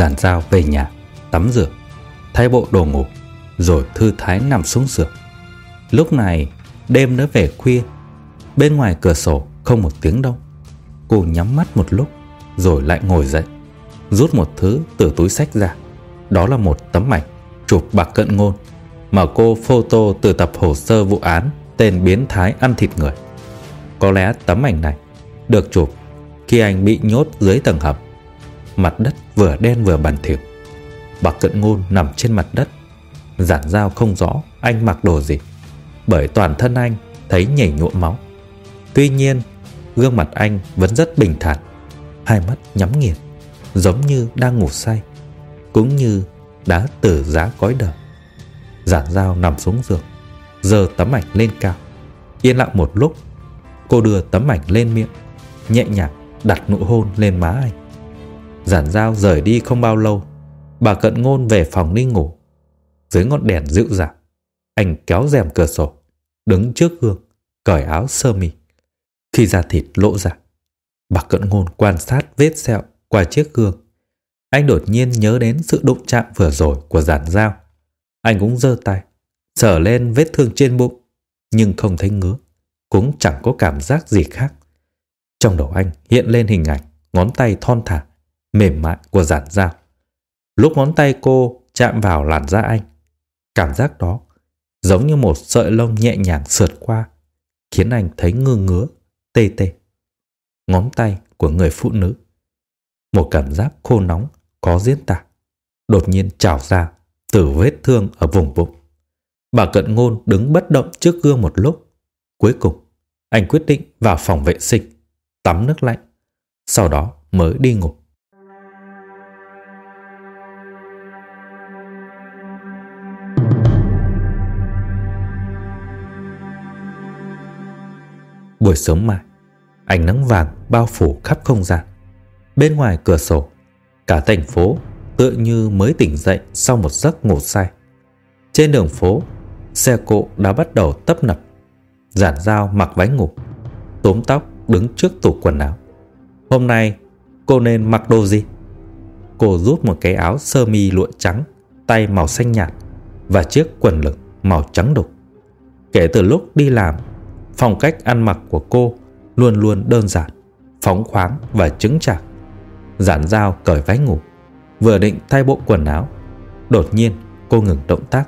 Giản dao về nhà, tắm rửa, thay bộ đồ ngủ, rồi thư thái nằm xuống giường. Lúc này, đêm đã về khuya, bên ngoài cửa sổ không một tiếng đâu. Cô nhắm mắt một lúc, rồi lại ngồi dậy, rút một thứ từ túi sách ra. Đó là một tấm ảnh chụp bạc cận ngôn mà cô photo từ tập hồ sơ vụ án tên biến thái ăn thịt người. Có lẽ tấm ảnh này được chụp khi anh bị nhốt dưới tầng hầm Mặt đất vừa đen vừa bàn thỉu Bạc cận ngôn nằm trên mặt đất. Giản dao không rõ anh mặc đồ gì, Bởi toàn thân anh thấy nhảy nhuộm máu. Tuy nhiên, Gương mặt anh vẫn rất bình thản, Hai mắt nhắm nghiền, Giống như đang ngủ say, Cũng như đã từ giá cõi đời. Giản dao nằm xuống giường Giờ tấm ảnh lên cao. Yên lặng một lúc, Cô đưa tấm ảnh lên miệng, Nhẹ nhàng đặt nụ hôn lên má anh. Giản dao rời đi không bao lâu, Bà cận ngôn về phòng đi ngủ. Dưới ngọn đèn dịu dàng, Anh kéo rèm cửa sổ, Đứng trước gương, Cởi áo sơ mi. Khi da thịt lộ ra, Bà cận ngôn quan sát vết sẹo qua chiếc gương. Anh đột nhiên nhớ đến sự đụng chạm vừa rồi của giản dao Anh cũng giơ tay, Sờ lên vết thương trên bụng, Nhưng không thấy ngứa, Cũng chẳng có cảm giác gì khác. Trong đầu anh hiện lên hình ảnh Ngón tay thon thả mềm mại của giản dao. Lúc ngón tay cô chạm vào làn da anh, cảm giác đó giống như một sợi lông nhẹ nhàng sượt qua, khiến anh thấy ngơ ngứa, tê tê. Ngón tay của người phụ nữ, một cảm giác khô nóng có diễn tả, đột nhiên trào ra từ vết thương ở vùng bụng. Bà cận ngôn đứng bất động trước gương một lúc. Cuối cùng, anh quyết định vào phòng vệ sinh, tắm nước lạnh, sau đó mới đi ngủ. Buổi sớm mai, ánh nắng vàng bao phủ khắp không gian. Bên ngoài cửa sổ, cả thành phố tựa như mới tỉnh dậy sau một giấc ngủ say. Trên đường phố, xe cộ đã bắt đầu tấp nập. Giản dao mặc váy ngủ, Tốm tóc đứng trước tủ quần áo. Hôm nay, cô nên mặc đồ gì? Cô rút một cái áo sơ mi lụa trắng, tay màu xanh nhạt và chiếc quần lực màu trắng đục. Kể từ lúc đi làm Phong cách ăn mặc của cô luôn luôn đơn giản, phóng khoáng và chứng chạc. Giản dao cởi váy ngủ, vừa định thay bộ quần áo. Đột nhiên cô ngừng động tác.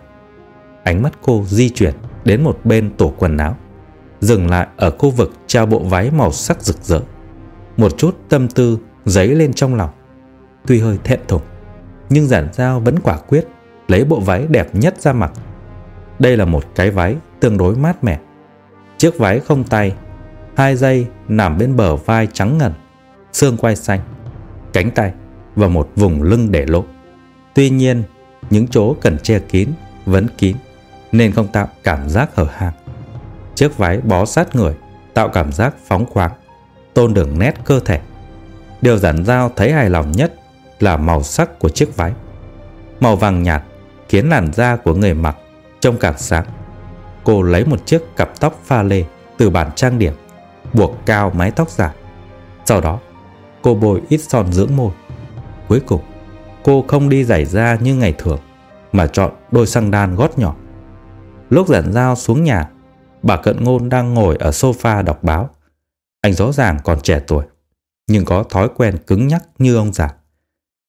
Ánh mắt cô di chuyển đến một bên tổ quần áo, dừng lại ở khu vực treo bộ váy màu sắc rực rỡ. Một chút tâm tư dấy lên trong lòng. Tuy hơi thẹn thùng, nhưng giản dao vẫn quả quyết lấy bộ váy đẹp nhất ra mặc. Đây là một cái váy tương đối mát mẻ, Chiếc váy không tay, hai dây nằm bên bờ vai trắng ngần, xương quai xanh, cánh tay và một vùng lưng để lộ. Tuy nhiên, những chỗ cần che kín vẫn kín nên không tạo cảm giác hở hang. Chiếc váy bó sát người tạo cảm giác phóng khoáng, tôn đường nét cơ thể. Điều giản giao thấy hài lòng nhất là màu sắc của chiếc váy. Màu vàng nhạt khiến làn da của người mặc trông càng sáng cô lấy một chiếc cặp tóc pha lê từ bàn trang điểm, buộc cao mái tóc dài. Sau đó, cô bôi ít son dưỡng môi. Cuối cùng, cô không đi giày da như ngày thường, mà chọn đôi xăng đan gót nhỏ. Lúc giản dao xuống nhà, bà Cận Ngôn đang ngồi ở sofa đọc báo. Anh rõ ràng còn trẻ tuổi, nhưng có thói quen cứng nhắc như ông già.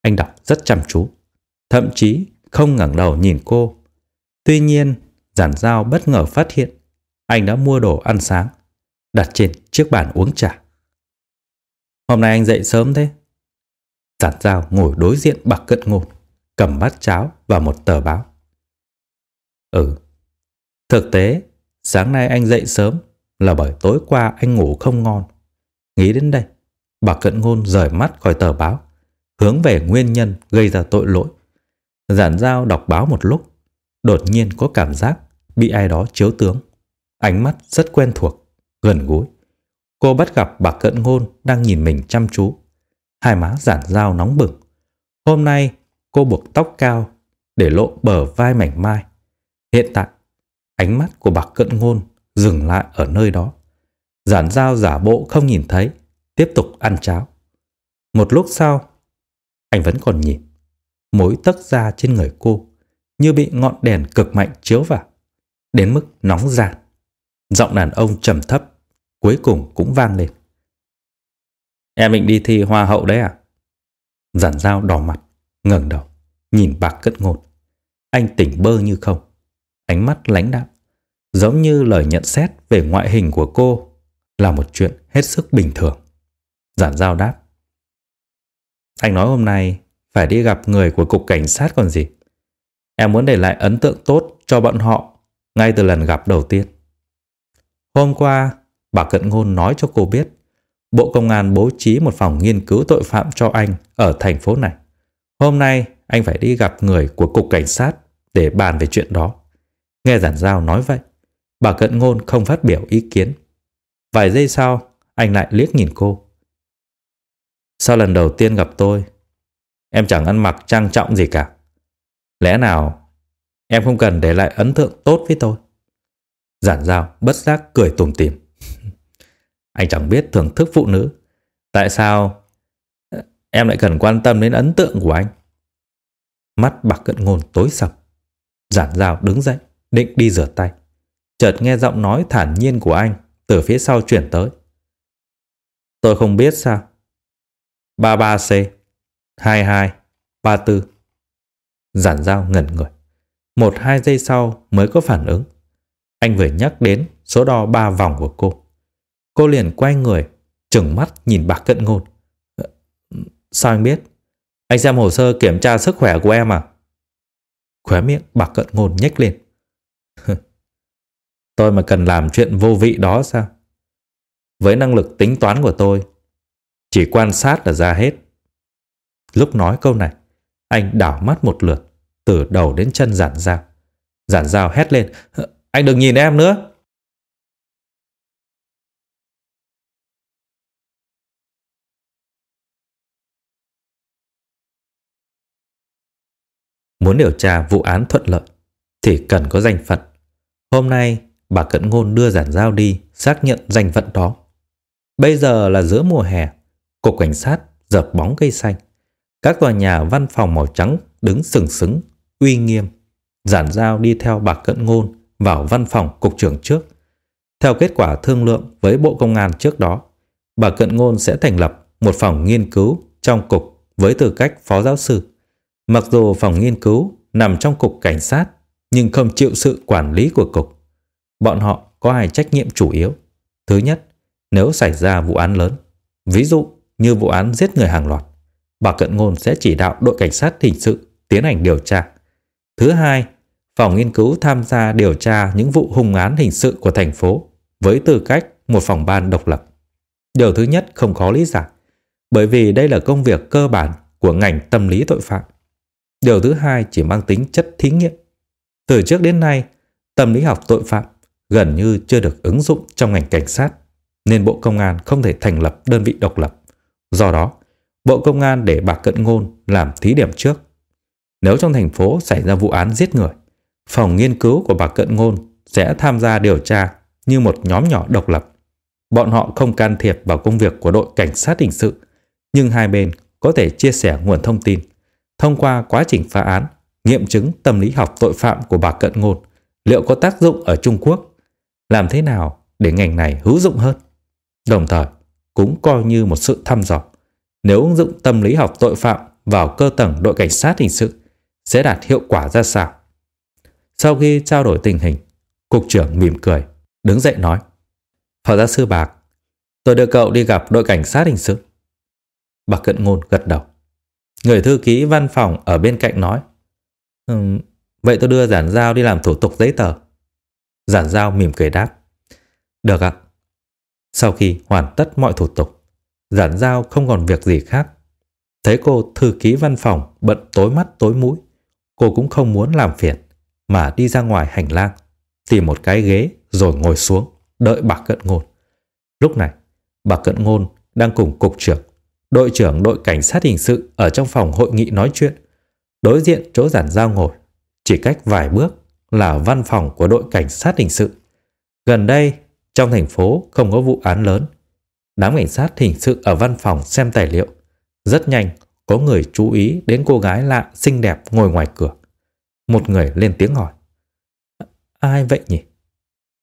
Anh đọc rất chăm chú, thậm chí không ngẩng đầu nhìn cô. Tuy nhiên, giản giao bất ngờ phát hiện anh đã mua đồ ăn sáng, đặt trên chiếc bàn uống trà. Hôm nay anh dậy sớm thế? Giản giao ngồi đối diện bạc cận ngôn, cầm bát cháo và một tờ báo. Ừ, thực tế, sáng nay anh dậy sớm là bởi tối qua anh ngủ không ngon. Nghĩ đến đây, bà cận ngôn rời mắt khỏi tờ báo, hướng về nguyên nhân gây ra tội lỗi. Giản giao đọc báo một lúc, đột nhiên có cảm giác bị ai đó chiếu tướng. Ánh mắt rất quen thuộc, gần gũi. Cô bắt gặp bà cận ngôn đang nhìn mình chăm chú. Hai má giản dao nóng bừng. Hôm nay cô buộc tóc cao để lộ bờ vai mảnh mai. Hiện tại, ánh mắt của bà cận ngôn dừng lại ở nơi đó. Giản dao giả bộ không nhìn thấy, tiếp tục ăn cháo. Một lúc sau, anh vẫn còn nhìn. Mối tấc ra trên người cô như bị ngọn đèn cực mạnh chiếu vào, đến mức nóng ràn. Giọng đàn ông trầm thấp, cuối cùng cũng vang lên. Em định đi thi hoa hậu đấy à? Giản dao đỏ mặt, ngẩng đầu, nhìn bạc cất ngột. Anh tỉnh bơ như không, ánh mắt lãnh đạm, giống như lời nhận xét về ngoại hình của cô là một chuyện hết sức bình thường. Giản dao đáp. Anh nói hôm nay phải đi gặp người của cục cảnh sát còn gì. Em muốn để lại ấn tượng tốt cho bọn họ ngay từ lần gặp đầu tiên. Hôm qua, bà Cận Ngôn nói cho cô biết Bộ Công an bố trí một phòng nghiên cứu tội phạm cho anh ở thành phố này. Hôm nay, anh phải đi gặp người của Cục Cảnh sát để bàn về chuyện đó. Nghe giản giao nói vậy, bà Cận Ngôn không phát biểu ý kiến. Vài giây sau, anh lại liếc nhìn cô. Sau lần đầu tiên gặp tôi, em chẳng ăn mặc trang trọng gì cả. Lẽ nào em không cần để lại ấn tượng tốt với tôi? Giản giao bất giác cười tủm tỉm. anh chẳng biết thưởng thức phụ nữ. Tại sao em lại cần quan tâm đến ấn tượng của anh? Mắt bạc cận ngôn tối sầm. Giản giao đứng dậy, định đi rửa tay. Chợt nghe giọng nói thản nhiên của anh từ phía sau chuyển tới. Tôi không biết sao. 33C 22 34 Giản giao ngẩn người. Một hai giây sau mới có phản ứng. Anh vừa nhắc đến số đo ba vòng của cô. Cô liền quay người, trừng mắt nhìn bạc cận ngôn. Ờ, sao anh biết? Anh xem hồ sơ kiểm tra sức khỏe của em à? Khóe miệng bạc cận ngôn nhếch lên. tôi mà cần làm chuyện vô vị đó sao? Với năng lực tính toán của tôi, chỉ quan sát là ra hết. Lúc nói câu này, anh đảo mắt một lượt, từ đầu đến chân giản dao. Giản dao hét lên, anh đừng nhìn em nữa. Muốn điều tra vụ án thuận lợi thì cần có danh phận. Hôm nay bà Cận Ngôn đưa giản giao đi xác nhận danh phận đó. Bây giờ là giữa mùa hè, cục cảnh sát dợp bóng cây xanh. Các tòa nhà văn phòng màu trắng đứng sừng sững, uy nghiêm. Giản giao đi theo bà Cận Ngôn vào văn phòng cục trưởng trước. Theo kết quả thương lượng với Bộ Công an trước đó, bà Cận Ngôn sẽ thành lập một phòng nghiên cứu trong cục với tư cách phó giáo sư. Mặc dù phòng nghiên cứu nằm trong cục cảnh sát nhưng không chịu sự quản lý của cục. Bọn họ có hai trách nhiệm chủ yếu. Thứ nhất, nếu xảy ra vụ án lớn, ví dụ như vụ án giết người hàng loạt, bà Cận Ngôn sẽ chỉ đạo đội cảnh sát hình sự tiến hành điều tra. Thứ hai, phòng nghiên cứu tham gia điều tra những vụ hung án hình sự của thành phố với tư cách một phòng ban độc lập. Điều thứ nhất không khó lý giải, bởi vì đây là công việc cơ bản của ngành tâm lý tội phạm. Điều thứ hai chỉ mang tính chất thí nghiệm. Từ trước đến nay, tâm lý học tội phạm gần như chưa được ứng dụng trong ngành cảnh sát, nên Bộ Công an không thể thành lập đơn vị độc lập. Do đó, Bộ Công an để bà Cận Ngôn làm thí điểm trước. Nếu trong thành phố xảy ra vụ án giết người, phòng nghiên cứu của bà Cận Ngôn sẽ tham gia điều tra như một nhóm nhỏ độc lập. Bọn họ không can thiệp vào công việc của đội cảnh sát hình sự, nhưng hai bên có thể chia sẻ nguồn thông tin. Thông qua quá trình phá án, nghiệm chứng tâm lý học tội phạm của bà Cận Ngôn liệu có tác dụng ở Trung Quốc, làm thế nào để ngành này hữu dụng hơn. Đồng thời, cũng coi như một sự thăm dò. Nếu ứng dụng tâm lý học tội phạm vào cơ tầng đội cảnh sát hình sự sẽ đạt hiệu quả ra sao? Sau khi trao đổi tình hình, cục trưởng mỉm cười, đứng dậy nói. Phó giáo sư Bạc, tôi đưa cậu đi gặp đội cảnh sát hình sự. Bạc Cận Ngôn gật đầu. Người thư ký văn phòng ở bên cạnh nói. Um, vậy tôi đưa giản giao đi làm thủ tục giấy tờ. Giản giao mỉm cười đáp. Được ạ. Sau khi hoàn tất mọi thủ tục, giản giao không còn việc gì khác. Thấy cô thư ký văn phòng bận tối mắt tối mũi, cô cũng không muốn làm phiền, mà đi ra ngoài hành lang, tìm một cái ghế rồi ngồi xuống, đợi bạc cận ngôn. Lúc này, bạc cận ngôn đang cùng cục trưởng, đội trưởng đội cảnh sát hình sự ở trong phòng hội nghị nói chuyện. Đối diện chỗ giản giao ngồi, chỉ cách vài bước là văn phòng của đội cảnh sát hình sự. Gần đây, trong thành phố không có vụ án lớn. Đám cảnh sát hình sự ở văn phòng xem tài liệu. Rất nhanh, có người chú ý đến cô gái lạ xinh đẹp ngồi ngoài cửa. Một người lên tiếng hỏi. Ai vậy nhỉ?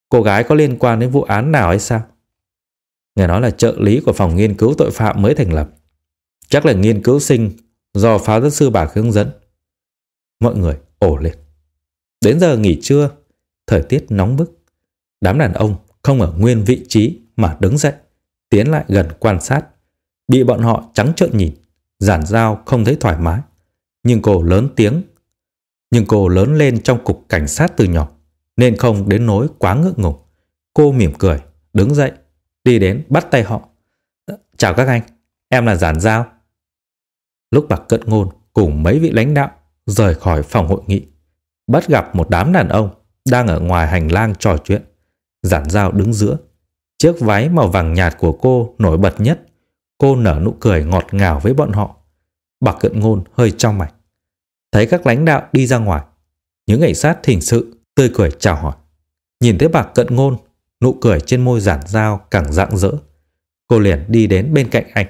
Cô gái có liên quan đến vụ án nào hay sao? Nghe nói là trợ lý của phòng nghiên cứu tội phạm mới thành lập. Chắc là nghiên cứu sinh do phá giáo sư bà hướng dẫn. Mọi người ổ lên. Đến giờ nghỉ trưa, thời tiết nóng bức. Đám đàn ông không ở nguyên vị trí mà đứng dậy, tiến lại gần quan sát. Bị bọn họ trắng trợn nhìn, giản giao không thấy thoải mái. Nhưng cô lớn tiếng. Nhưng cô lớn lên trong cục cảnh sát từ nhỏ, nên không đến nỗi quá ngượng ngùng. Cô mỉm cười, đứng dậy, đi đến bắt tay họ. Ờ, chào các anh, em là Giản Giao. Lúc bạc cận ngôn cùng mấy vị lãnh đạo rời khỏi phòng hội nghị, bắt gặp một đám đàn ông đang ở ngoài hành lang trò chuyện. Giản Giao đứng giữa. Chiếc váy màu vàng nhạt của cô nổi bật nhất. Cô nở nụ cười ngọt ngào với bọn họ. Bạc cận ngôn hơi trong mạch. Thấy các lãnh đạo đi ra ngoài. Những cảnh sát hình sự tươi cười chào hỏi. Nhìn thấy bạc cận ngôn, nụ cười trên môi giản Giao càng rạng rỡ. Cô liền đi đến bên cạnh anh.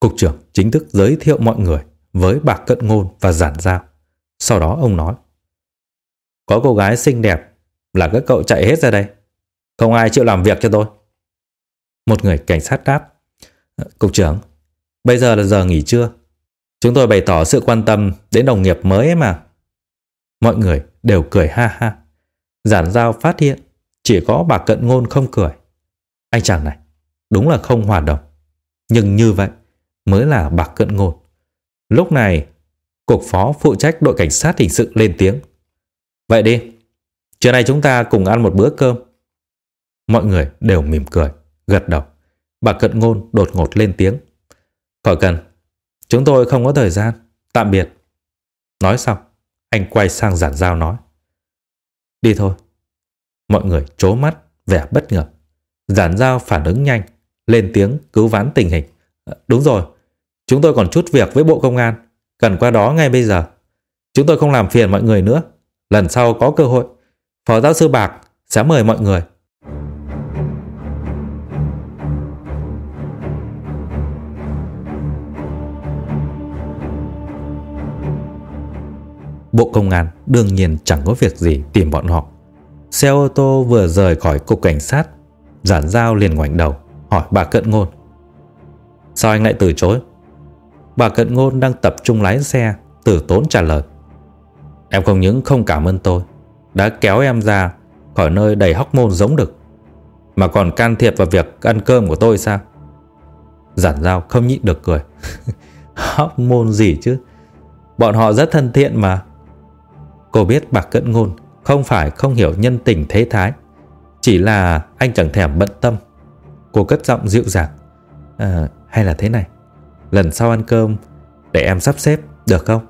Cục trưởng chính thức giới thiệu mọi người với bạc cận ngôn và giản giao. Sau đó ông nói Có cô gái xinh đẹp là các cậu chạy hết ra đây. Không ai chịu làm việc cho tôi. Một người cảnh sát đáp. Ờ, cục trưởng, bây giờ là giờ nghỉ trưa. Chúng tôi bày tỏ sự quan tâm đến đồng nghiệp mới ấy mà. Mọi người đều cười ha ha. Giản giao phát hiện chỉ có bà cận ngôn không cười. Anh chàng này đúng là không hòa đồng. Nhưng như vậy mới là bà cận ngôn. Lúc này, cục phó phụ trách đội cảnh sát hình sự lên tiếng. Vậy đi, trưa nay chúng ta cùng ăn một bữa cơm. Mọi người đều mỉm cười, gật đầu. Bà cận ngôn đột ngột lên tiếng. Khỏi cần, chúng tôi không có thời gian, tạm biệt. Nói xong, anh quay sang giản giao nói. Đi thôi. Mọi người trố mắt, vẻ bất ngờ. Giản giao phản ứng nhanh, lên tiếng cứu vãn tình hình. Ờ, đúng rồi, chúng tôi còn chút việc với Bộ Công an, cần qua đó ngay bây giờ. Chúng tôi không làm phiền mọi người nữa. Lần sau có cơ hội, Phó giáo sư Bạc sẽ mời mọi người Bộ Công an đương nhiên chẳng có việc gì tìm bọn họ. Xe ô tô vừa rời khỏi cục cảnh sát, giản giao liền ngoảnh đầu, hỏi bà Cận Ngôn. Sao anh lại từ chối? Bà Cận Ngôn đang tập trung lái xe, từ tốn trả lời. Em không những không cảm ơn tôi, đã kéo em ra khỏi nơi đầy hóc môn giống được, mà còn can thiệp vào việc ăn cơm của tôi sao? Giản giao không nhịn được cười. hóc môn gì chứ? Bọn họ rất thân thiện mà. Cô biết bạc cận ngôn không phải không hiểu nhân tình thế thái. Chỉ là anh chẳng thèm bận tâm. Cô cất giọng dịu dàng. À, hay là thế này. Lần sau ăn cơm để em sắp xếp được không?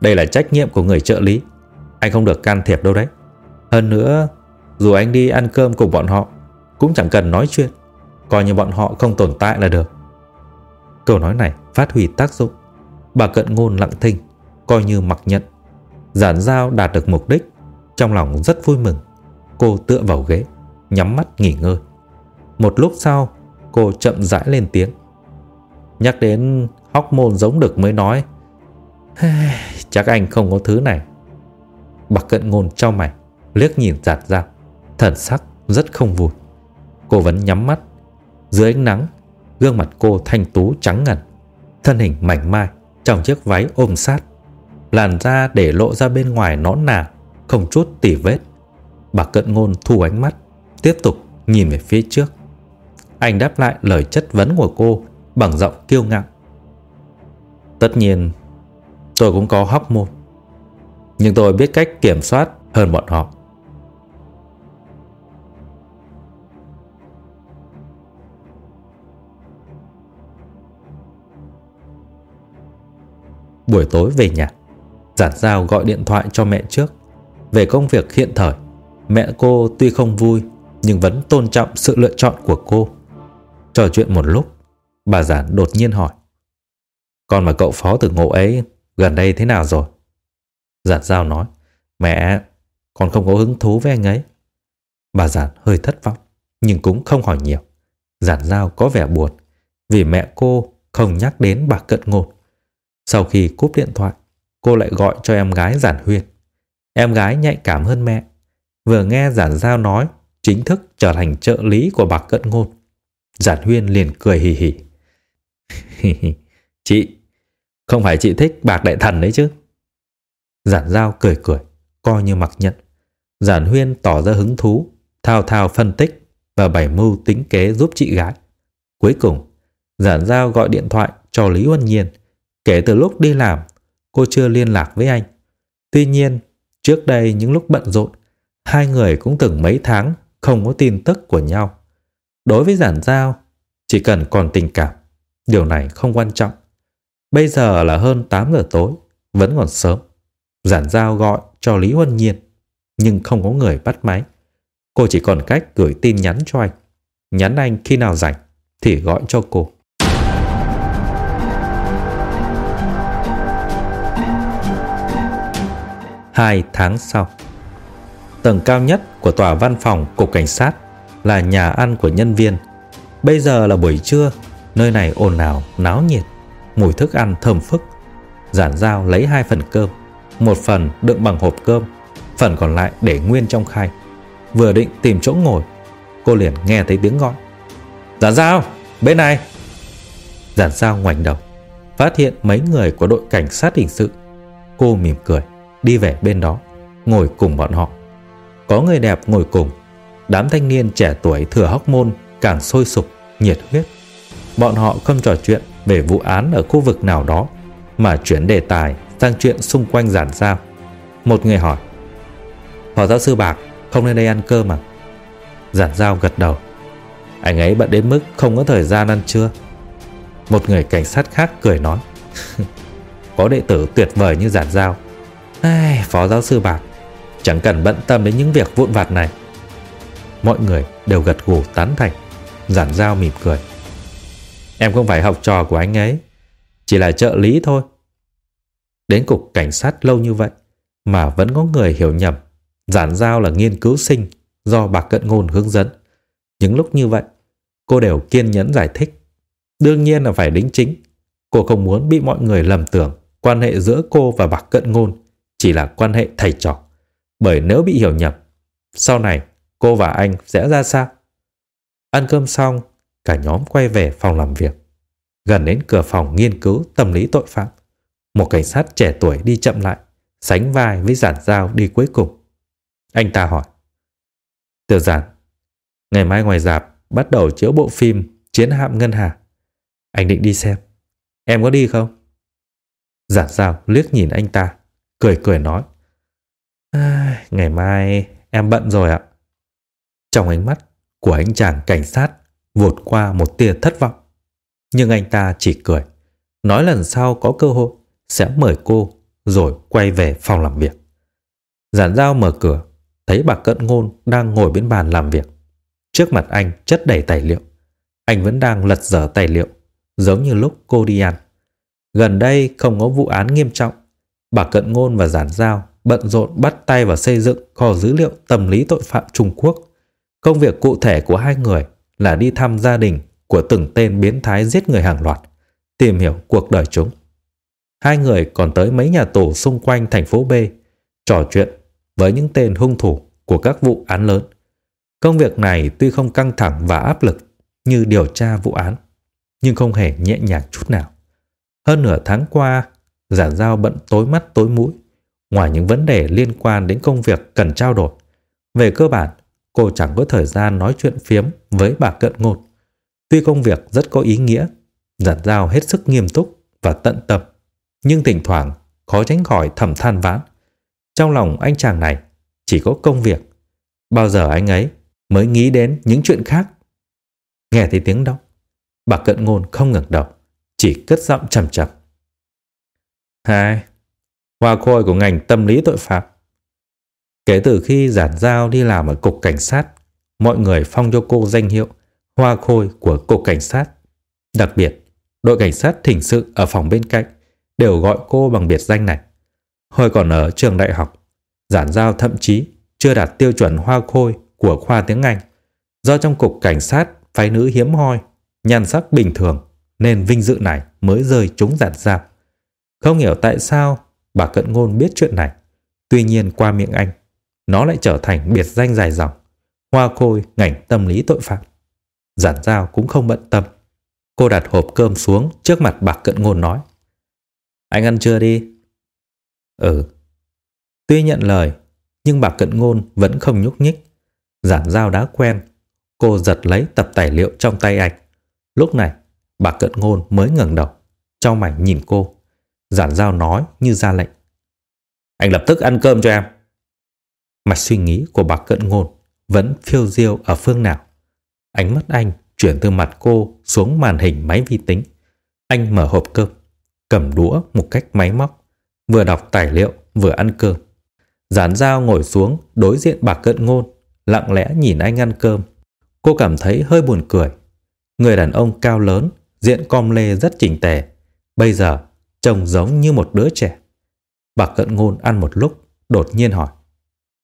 Đây là trách nhiệm của người trợ lý. Anh không được can thiệp đâu đấy. Hơn nữa, dù anh đi ăn cơm cùng bọn họ, cũng chẳng cần nói chuyện. Coi như bọn họ không tồn tại là được. Câu nói này phát huy tác dụng. Bà cận ngôn lặng thinh, coi như mặc nhận Giản giao đạt được mục đích. Trong lòng rất vui mừng. Cô tựa vào ghế, Nhắm mắt nghỉ ngơi. Một lúc sau, cô chậm rãi lên tiếng. Nhắc đến hóc môn giống đực mới nói Chắc anh không có thứ này. Bạc cận ngôn cho mày, Liếc nhìn giản giao. Thần sắc rất không vui. Cô vẫn nhắm mắt. Dưới ánh nắng, Gương mặt cô thanh tú trắng ngần. Thân hình mảnh mai Trong chiếc váy ôm sát. Làn da để lộ ra bên ngoài nõn nà, Không chút tỉ vết. Bà cận ngôn thu ánh mắt, Tiếp tục nhìn về phía trước. Anh đáp lại lời chất vấn của cô Bằng giọng kiêu ngạo. Tất nhiên, Tôi cũng có hóc môn, Nhưng tôi biết cách kiểm soát hơn bọn họ. Buổi tối về nhà Giản Giao gọi điện thoại cho mẹ trước. Về công việc hiện thời Mẹ cô tuy không vui Nhưng vẫn tôn trọng sự lựa chọn của cô. Trò chuyện một lúc Bà Giản đột nhiên hỏi Con mà cậu phó tử ngộ ấy Gần đây thế nào rồi? Giản Giao nói Mẹ Con không có hứng thú với anh ấy. Bà Giản hơi thất vọng Nhưng cũng không hỏi nhiều. Giản Giao có vẻ buồn Vì mẹ cô không nhắc đến bà cận ngột sau khi cúp điện thoại, cô lại gọi cho em gái Giản Huyên. Em gái nhạy cảm hơn mẹ. Vừa nghe Giản Giao nói chính thức trở thành trợ lý của bà Cận Ngôn. Giản Huyên liền cười hì hì. chị, không phải chị thích bạc đại thần đấy chứ? Giản Giao cười cười, coi như mặc nhận. Giản Huyên tỏ ra hứng thú, thao thao phân tích và bày mưu tính kế giúp chị gái. Cuối cùng, Giản Giao gọi điện thoại cho Lý Huân Nhiên Kể từ lúc đi làm, cô chưa liên lạc với anh. Tuy nhiên, trước đây những lúc bận rộn, hai người cũng từng mấy tháng không có tin tức của nhau. Đối với giản giao, chỉ cần còn tình cảm, điều này không quan trọng. Bây giờ là hơn 8 giờ tối, vẫn còn sớm. Giản giao gọi cho Lý Huân Nhiên, nhưng không có người bắt máy. Cô chỉ còn cách gửi tin nhắn cho anh. Nhắn anh khi nào rảnh thì gọi cho cô. Hai tháng sau Tầng cao nhất của tòa văn phòng Cục Cảnh sát là nhà ăn của nhân viên. Bây giờ là buổi trưa, nơi này ồn ào, náo nhiệt, mùi thức ăn thơm phức. Giản dao lấy hai phần cơm, một phần đựng bằng hộp cơm, phần còn lại để nguyên trong khay. Vừa định tìm chỗ ngồi, cô liền nghe thấy tiếng gọi. Giản dao, bên này. Giản dao ngoảnh đầu, phát hiện mấy người của đội cảnh sát hình sự. Cô mỉm cười đi về bên đó, ngồi cùng bọn họ. Có người đẹp ngồi cùng, đám thanh niên trẻ tuổi thừa hóc môn càng sôi sục, nhiệt huyết. Bọn họ không trò chuyện về vụ án ở khu vực nào đó, mà chuyển đề tài sang chuyện xung quanh giản giao. Một người hỏi, Phó giáo sư Bạc không lên đây ăn cơm mà. Giản giao gật đầu. Anh ấy bận đến mức không có thời gian ăn trưa. Một người cảnh sát khác cười nói, Có đệ tử tuyệt vời như giản giao Ai, Phó giáo sư Bạc Chẳng cần bận tâm đến những việc vụn vặt này. Mọi người đều gật gù tán thành Giản giao mỉm cười. Em không phải học trò của anh ấy Chỉ là trợ lý thôi. Đến cục cảnh sát lâu như vậy Mà vẫn có người hiểu nhầm Giản giao là nghiên cứu sinh Do bạc cận ngôn hướng dẫn. Những lúc như vậy Cô đều kiên nhẫn giải thích Đương nhiên là phải đính chính Cô không muốn bị mọi người lầm tưởng Quan hệ giữa cô và bạc cận ngôn chỉ là quan hệ thầy trò. Bởi nếu bị hiểu nhầm, sau này cô và anh sẽ ra sao? Ăn cơm xong, cả nhóm quay về phòng làm việc. Gần đến cửa phòng nghiên cứu tâm lý tội phạm, một cảnh sát trẻ tuổi đi chậm lại, sánh vai với giản giao đi cuối cùng. Anh ta hỏi. Tiểu giản, ngày mai ngoài dạp bắt đầu chiếu bộ phim Chiến hạm Ngân Hà. Anh định đi xem. Em có đi không? Giản giao liếc nhìn anh ta cười cười nói. À, ngày mai em bận rồi ạ. Trong ánh mắt của anh chàng cảnh sát vụt qua một tia thất vọng. Nhưng anh ta chỉ cười, nói lần sau có cơ hội sẽ mời cô rồi quay về phòng làm việc. Giản giao mở cửa, thấy bà Cận Ngôn đang ngồi bên bàn làm việc. Trước mặt anh chất đầy tài liệu. Anh vẫn đang lật dở tài liệu, giống như lúc cô đi ăn. Gần đây không có vụ án nghiêm trọng Bà Cận Ngôn và Giản Giao bận rộn bắt tay vào xây dựng kho dữ liệu tâm lý tội phạm Trung Quốc. Công việc cụ thể của hai người là đi thăm gia đình của từng tên biến thái giết người hàng loạt, tìm hiểu cuộc đời chúng. Hai người còn tới mấy nhà tù xung quanh thành phố B, trò chuyện với những tên hung thủ của các vụ án lớn. Công việc này tuy không căng thẳng và áp lực như điều tra vụ án, nhưng không hề nhẹ nhàng chút nào. Hơn nửa tháng qua, Giản Giao bận tối mắt tối mũi. Ngoài những vấn đề liên quan đến công việc cần trao đổi, về cơ bản, cô chẳng có thời gian nói chuyện phiếm với bà Cận Ngôn. Tuy công việc rất có ý nghĩa, Giản Giao hết sức nghiêm túc và tận tập, nhưng thỉnh thoảng khó tránh khỏi thầm than vãn. Trong lòng anh chàng này chỉ có công việc. Bao giờ anh ấy mới nghĩ đến những chuyện khác? Nghe thấy tiếng đó, bà Cận Ngôn không ngẩng đầu, chỉ cất giọng chậm chậm. 2. Hoa khôi của ngành tâm lý tội phạm Kể từ khi giản giao đi làm ở cục cảnh sát, mọi người phong cho cô danh hiệu hoa khôi của cục cảnh sát. Đặc biệt, đội cảnh sát thỉnh sự ở phòng bên cạnh đều gọi cô bằng biệt danh này. Hồi còn ở trường đại học, giản giao thậm chí chưa đạt tiêu chuẩn hoa khôi của khoa tiếng Anh. Do trong cục cảnh sát phái nữ hiếm hoi, nhan sắc bình thường nên vinh dự này mới rơi trúng giản giao. Không hiểu tại sao bà Cận Ngôn biết chuyện này. Tuy nhiên qua miệng anh, nó lại trở thành biệt danh dài dòng. Hoa khôi ngành tâm lý tội phạm. Giản giao cũng không bận tâm. Cô đặt hộp cơm xuống trước mặt bà Cận Ngôn nói. Anh ăn chưa đi? Ừ. Tuy nhận lời, nhưng bà Cận Ngôn vẫn không nhúc nhích. Giản giao đã quen. Cô giật lấy tập tài liệu trong tay anh. Lúc này, bà Cận Ngôn mới ngẩng đầu, trong mảnh nhìn cô. Giản giao nói như ra lệnh. Anh lập tức ăn cơm cho em. Mạch suy nghĩ của bà Cận Ngôn vẫn phiêu diêu ở phương nào. Ánh mắt anh chuyển từ mặt cô xuống màn hình máy vi tính. Anh mở hộp cơm, cầm đũa một cách máy móc, vừa đọc tài liệu vừa ăn cơm. Giản dao ngồi xuống đối diện bà cận ngôn, lặng lẽ nhìn anh ăn cơm. Cô cảm thấy hơi buồn cười. Người đàn ông cao lớn, diện com lê rất chỉnh tề. Bây giờ trông giống như một đứa trẻ. Bà cận ngôn ăn một lúc, đột nhiên hỏi.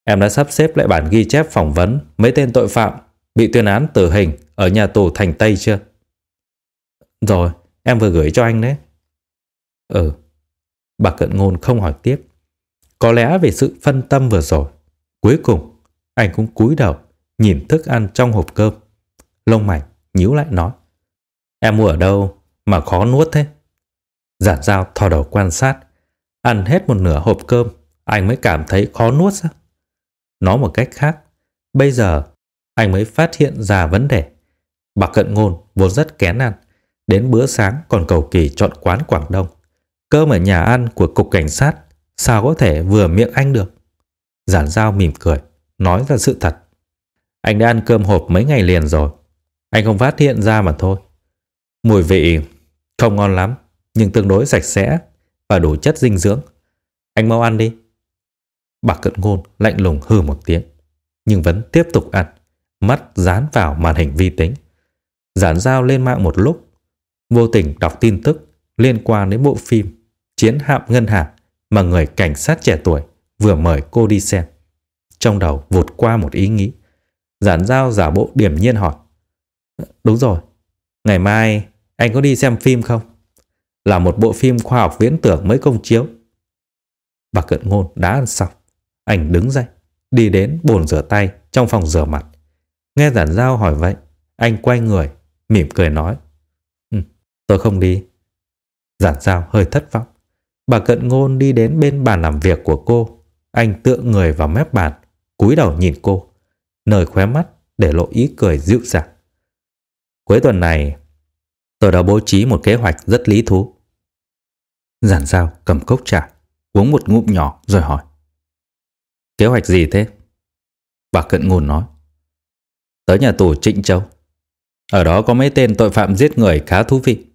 Em đã sắp xếp lại bản ghi chép phỏng vấn mấy tên tội phạm bị tuyên án tử hình ở nhà tù thành Tây chưa? Rồi, em vừa gửi cho anh đấy. Ừ. Bà cận ngôn không hỏi tiếp. Có lẽ vì sự phân tâm vừa rồi. Cuối cùng, anh cũng cúi đầu nhìn thức ăn trong hộp cơm. Lông mày nhíu lại nói. Em mua ở đâu mà khó nuốt thế? Giản dao thò đầu quan sát. Ăn hết một nửa hộp cơm, anh mới cảm thấy khó nuốt sao? Nói một cách khác, bây giờ anh mới phát hiện ra vấn đề. Bà Cận Ngôn vốn rất kén ăn, đến bữa sáng còn cầu kỳ chọn quán Quảng Đông. Cơm ở nhà ăn của cục cảnh sát sao có thể vừa miệng anh được. Giản Giao mỉm cười, nói ra sự thật. Anh đã ăn cơm hộp mấy ngày liền rồi. Anh không phát hiện ra mà thôi. Mùi vị không ngon lắm, nhưng tương đối sạch sẽ và đủ chất dinh dưỡng. Anh mau ăn đi. Bà cận ngôn lạnh lùng hừ một tiếng, nhưng vẫn tiếp tục ăn, mắt dán vào màn hình vi tính. Giản giao lên mạng một lúc, vô tình đọc tin tức liên quan đến bộ phim Chiến hạm ngân hàng mà người cảnh sát trẻ tuổi vừa mời cô đi xem. Trong đầu vụt qua một ý nghĩ. Giản giao giả bộ điểm nhiên hỏi. Đúng rồi, ngày mai anh có đi xem phim không? Là một bộ phim khoa học viễn tưởng mới công chiếu. Bà cận ngôn đã ăn xong. Anh đứng dậy, đi đến bồn rửa tay trong phòng rửa mặt. Nghe giản giao hỏi vậy, anh quay người, mỉm cười nói. Ừ, tôi không đi. Giản giao hơi thất vọng. Bà cận ngôn đi đến bên bàn làm việc của cô. Anh tựa người vào mép bàn, cúi đầu nhìn cô. Nơi khóe mắt để lộ ý cười dịu dàng. Cuối tuần này, tôi đã bố trí một kế hoạch rất lý thú. Giản dao cầm cốc trà, uống một ngụm nhỏ rồi hỏi. Kế hoạch gì thế? Bà cận ngôn nói. Tới nhà tù Trịnh Châu. Ở đó có mấy tên tội phạm giết người khá thú vị.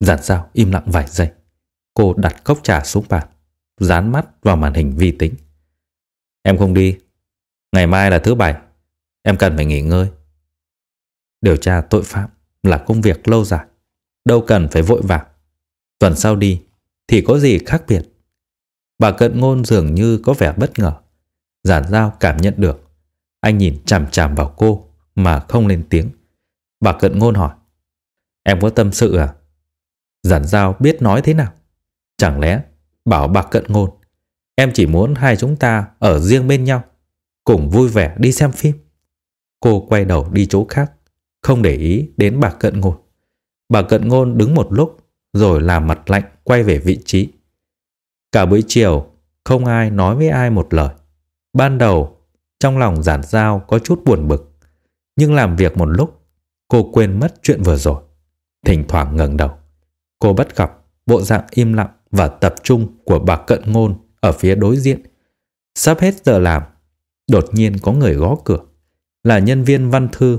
Giản sao im lặng vài giây. Cô đặt cốc trà xuống bàn, dán mắt vào màn hình vi tính. Em không đi. Ngày mai là thứ bảy. Em cần phải nghỉ ngơi. Điều tra tội phạm là công việc lâu dài. Đâu cần phải vội vàng. Tuần sau đi, thì có gì khác biệt. Bà cận ngôn dường như có vẻ bất ngờ. Giản giao cảm nhận được. Anh nhìn chằm chằm vào cô mà không lên tiếng. Bà cận ngôn hỏi. Em có tâm sự à? Giản giao biết nói thế nào? Chẳng lẽ bảo bà cận ngôn, Em chỉ muốn hai chúng ta ở riêng bên nhau, Cùng vui vẻ đi xem phim Cô quay đầu đi chỗ khác không để ý đến bà cận ngôn Bà cận ngôn đứng một lúc rồi làm mặt lạnh quay về vị trí. Cả buổi chiều, không ai nói với ai một lời. Ban đầu, trong lòng giản giao có chút buồn bực. Nhưng làm việc một lúc, cô quên mất chuyện vừa rồi. Thỉnh thoảng ngẩng đầu. Cô bắt gặp bộ dạng im lặng và tập trung của bà cận ngôn ở phía đối diện. Sắp hết giờ làm, đột nhiên có người gõ cửa. Là nhân viên văn thư.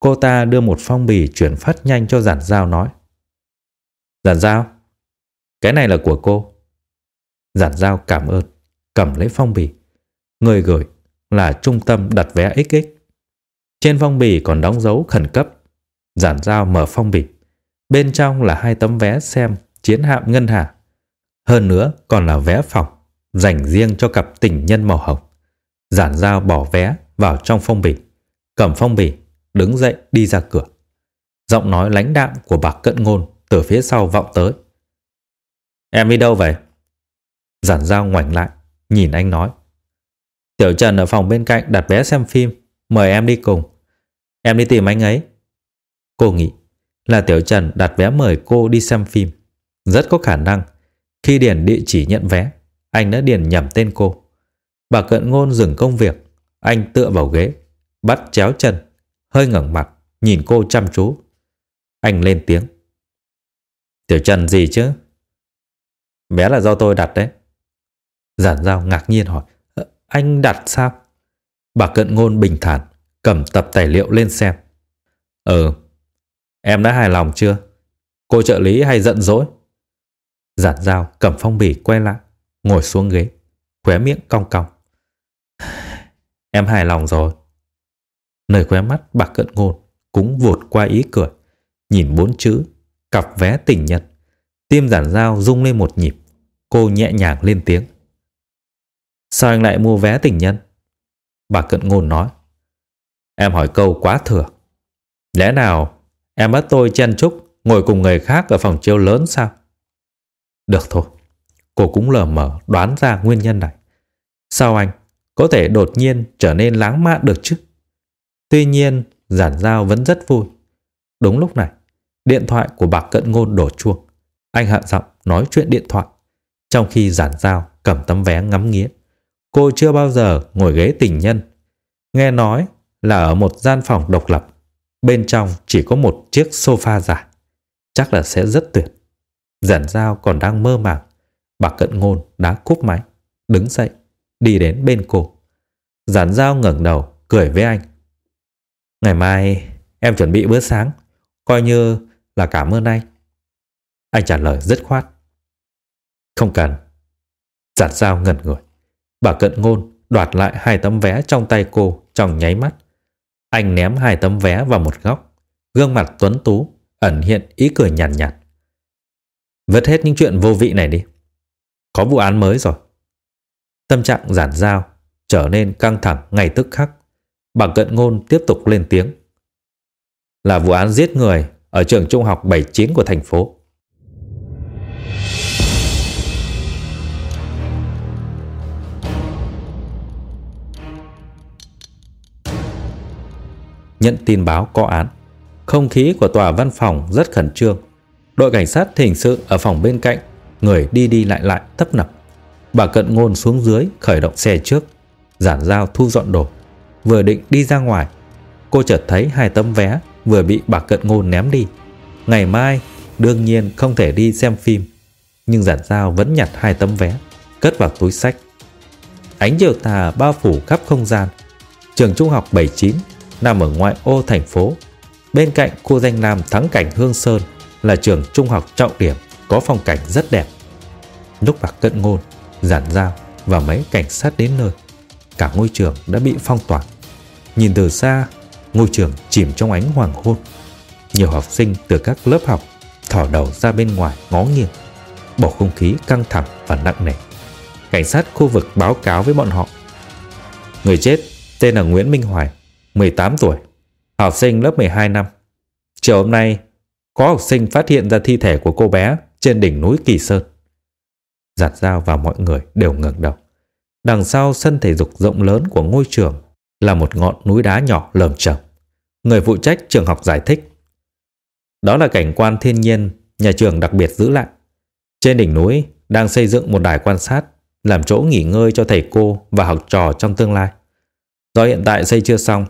Cô ta đưa một phong bì chuyển phát nhanh cho giản giao nói. Giản giao, cái này là của cô. Giản giao cảm ơn, cầm lấy phong bì. Người gửi là trung tâm đặt vé XX. Trên phong bì còn đóng dấu khẩn cấp. Giản giao mở phong bì. Bên trong là hai tấm vé xem chiến hạm ngân hà. Hơn nữa còn là vé phòng dành riêng cho cặp tình nhân màu hồng. Giản giao bỏ vé vào trong phong bì, cầm phong bì, đứng dậy đi ra cửa. Giọng nói lãnh đạm của bạc cận ngôn từ phía sau vọng tới. Em đi đâu vậy? Giản giao ngoảnh lại, nhìn anh nói. Tiểu Trần ở phòng bên cạnh đặt vé xem phim, mời em đi cùng. Em đi tìm anh ấy. Cô nghĩ là Tiểu Trần đặt vé mời cô đi xem phim. Rất có khả năng khi điền địa chỉ nhận vé, anh đã điền nhầm tên cô. Bà cận ngôn dừng công việc, anh tựa vào ghế, bắt chéo chân, hơi ngẩng mặt, nhìn cô chăm chú. Anh lên tiếng. Tiểu Trần gì chứ? bé là do tôi đặt đấy. Giản giao ngạc nhiên hỏi. Ờ, anh đặt sao? Bà cận ngôn bình thản, cầm tập tài liệu lên xem. Ừ, em đã hài lòng chưa? Cô trợ lý hay giận dỗi? Giản dao cầm phong bì quay lại, ngồi xuống ghế, khóe miệng cong cong. Em hài lòng rồi. Nơi khóe mắt bạc cận ngôn cũng vụt qua ý cười, nhìn bốn chữ, cặp vé tình nhân. Tim giản dao rung lên một nhịp, cô nhẹ nhàng lên tiếng. Sao anh lại mua vé tình nhân? Bà cận ngôn nói. Em hỏi câu quá thừa. Lẽ nào em bắt tôi chen chúc ngồi cùng người khác ở phòng chiếu lớn sao? Được thôi, cô cũng lờ mờ đoán ra nguyên nhân này. Sao anh có thể đột nhiên trở nên lãng mạn được chứ? Tuy nhiên, giản giao vẫn rất vui. Đúng lúc này, điện thoại của bạc cận ngôn đổ chuông. Anh hạ giọng nói chuyện điện thoại, trong khi giản giao cầm tấm vé ngắm nghía. Cô chưa bao giờ ngồi ghế tình nhân. Nghe nói là ở một gian phòng độc lập. Bên trong chỉ có một chiếc sofa giả. Chắc là sẽ rất tuyệt. Giản giao còn đang mơ màng. Bà cận ngôn đã cúp máy, đứng dậy, đi đến bên cô. Giản giao ngẩng đầu, cười với anh. Ngày mai em chuẩn bị bữa sáng, coi như là cảm ơn anh. Anh trả lời dứt khoát. Không cần. Giản giao ngẩn người. Bà cận ngôn đoạt lại hai tấm vé trong tay cô trong nháy mắt. Anh ném hai tấm vé vào một góc. Gương mặt tuấn tú ẩn hiện ý cười nhàn nhạt, nhạt. Vứt hết những chuyện vô vị này đi. Có vụ án mới rồi. Tâm trạng giản giao, trở nên căng thẳng ngay tức khắc. Bà cận ngôn tiếp tục lên tiếng. Là vụ án giết người ở trường trung học 79 của thành phố. Nhận tin báo có án, không khí của tòa văn phòng rất khẩn trương. Đội cảnh sát hình sự ở phòng bên cạnh, người đi đi lại lại tấp nập. Bà cận ngôn xuống dưới khởi động xe trước, giản dao thu dọn đồ. Vừa định đi ra ngoài, cô chợt thấy hai tấm vé vừa bị bà cận ngôn ném đi. Ngày mai, đương nhiên không thể đi xem phim, nhưng giản giao vẫn nhặt hai tấm vé, cất vào túi sách. Ánh chiều tà bao phủ khắp không gian. Trường trung học 79 nằm ở ngoại ô thành phố, bên cạnh khu danh lam thắng cảnh Hương Sơn là trường trung học trọng điểm có phong cảnh rất đẹp. Lúc bà cận ngôn, giản giao và mấy cảnh sát đến nơi, cả ngôi trường đã bị phong tỏa. Nhìn từ xa, ngôi trường chìm trong ánh hoàng hôn. Nhiều học sinh từ các lớp học thỏ đầu ra bên ngoài ngó nghiêng. Bầu không khí căng thẳng và nặng nề. Cảnh sát khu vực báo cáo với bọn họ. Người chết tên là Nguyễn Minh Hoài, 18 tuổi, học sinh lớp 12 năm. Chiều hôm nay, có học sinh phát hiện ra thi thể của cô bé trên đỉnh núi Kỳ Sơn. Giặt dao và mọi người đều ngẩng đầu. Đằng sau sân thể dục rộng lớn của ngôi trường là một ngọn núi đá nhỏ lởm chởm. Người phụ trách trường học giải thích. Đó là cảnh quan thiên nhiên nhà trường đặc biệt giữ lại. Trên đỉnh núi đang xây dựng một đài quan sát làm chỗ nghỉ ngơi cho thầy cô và học trò trong tương lai. Do hiện tại xây chưa xong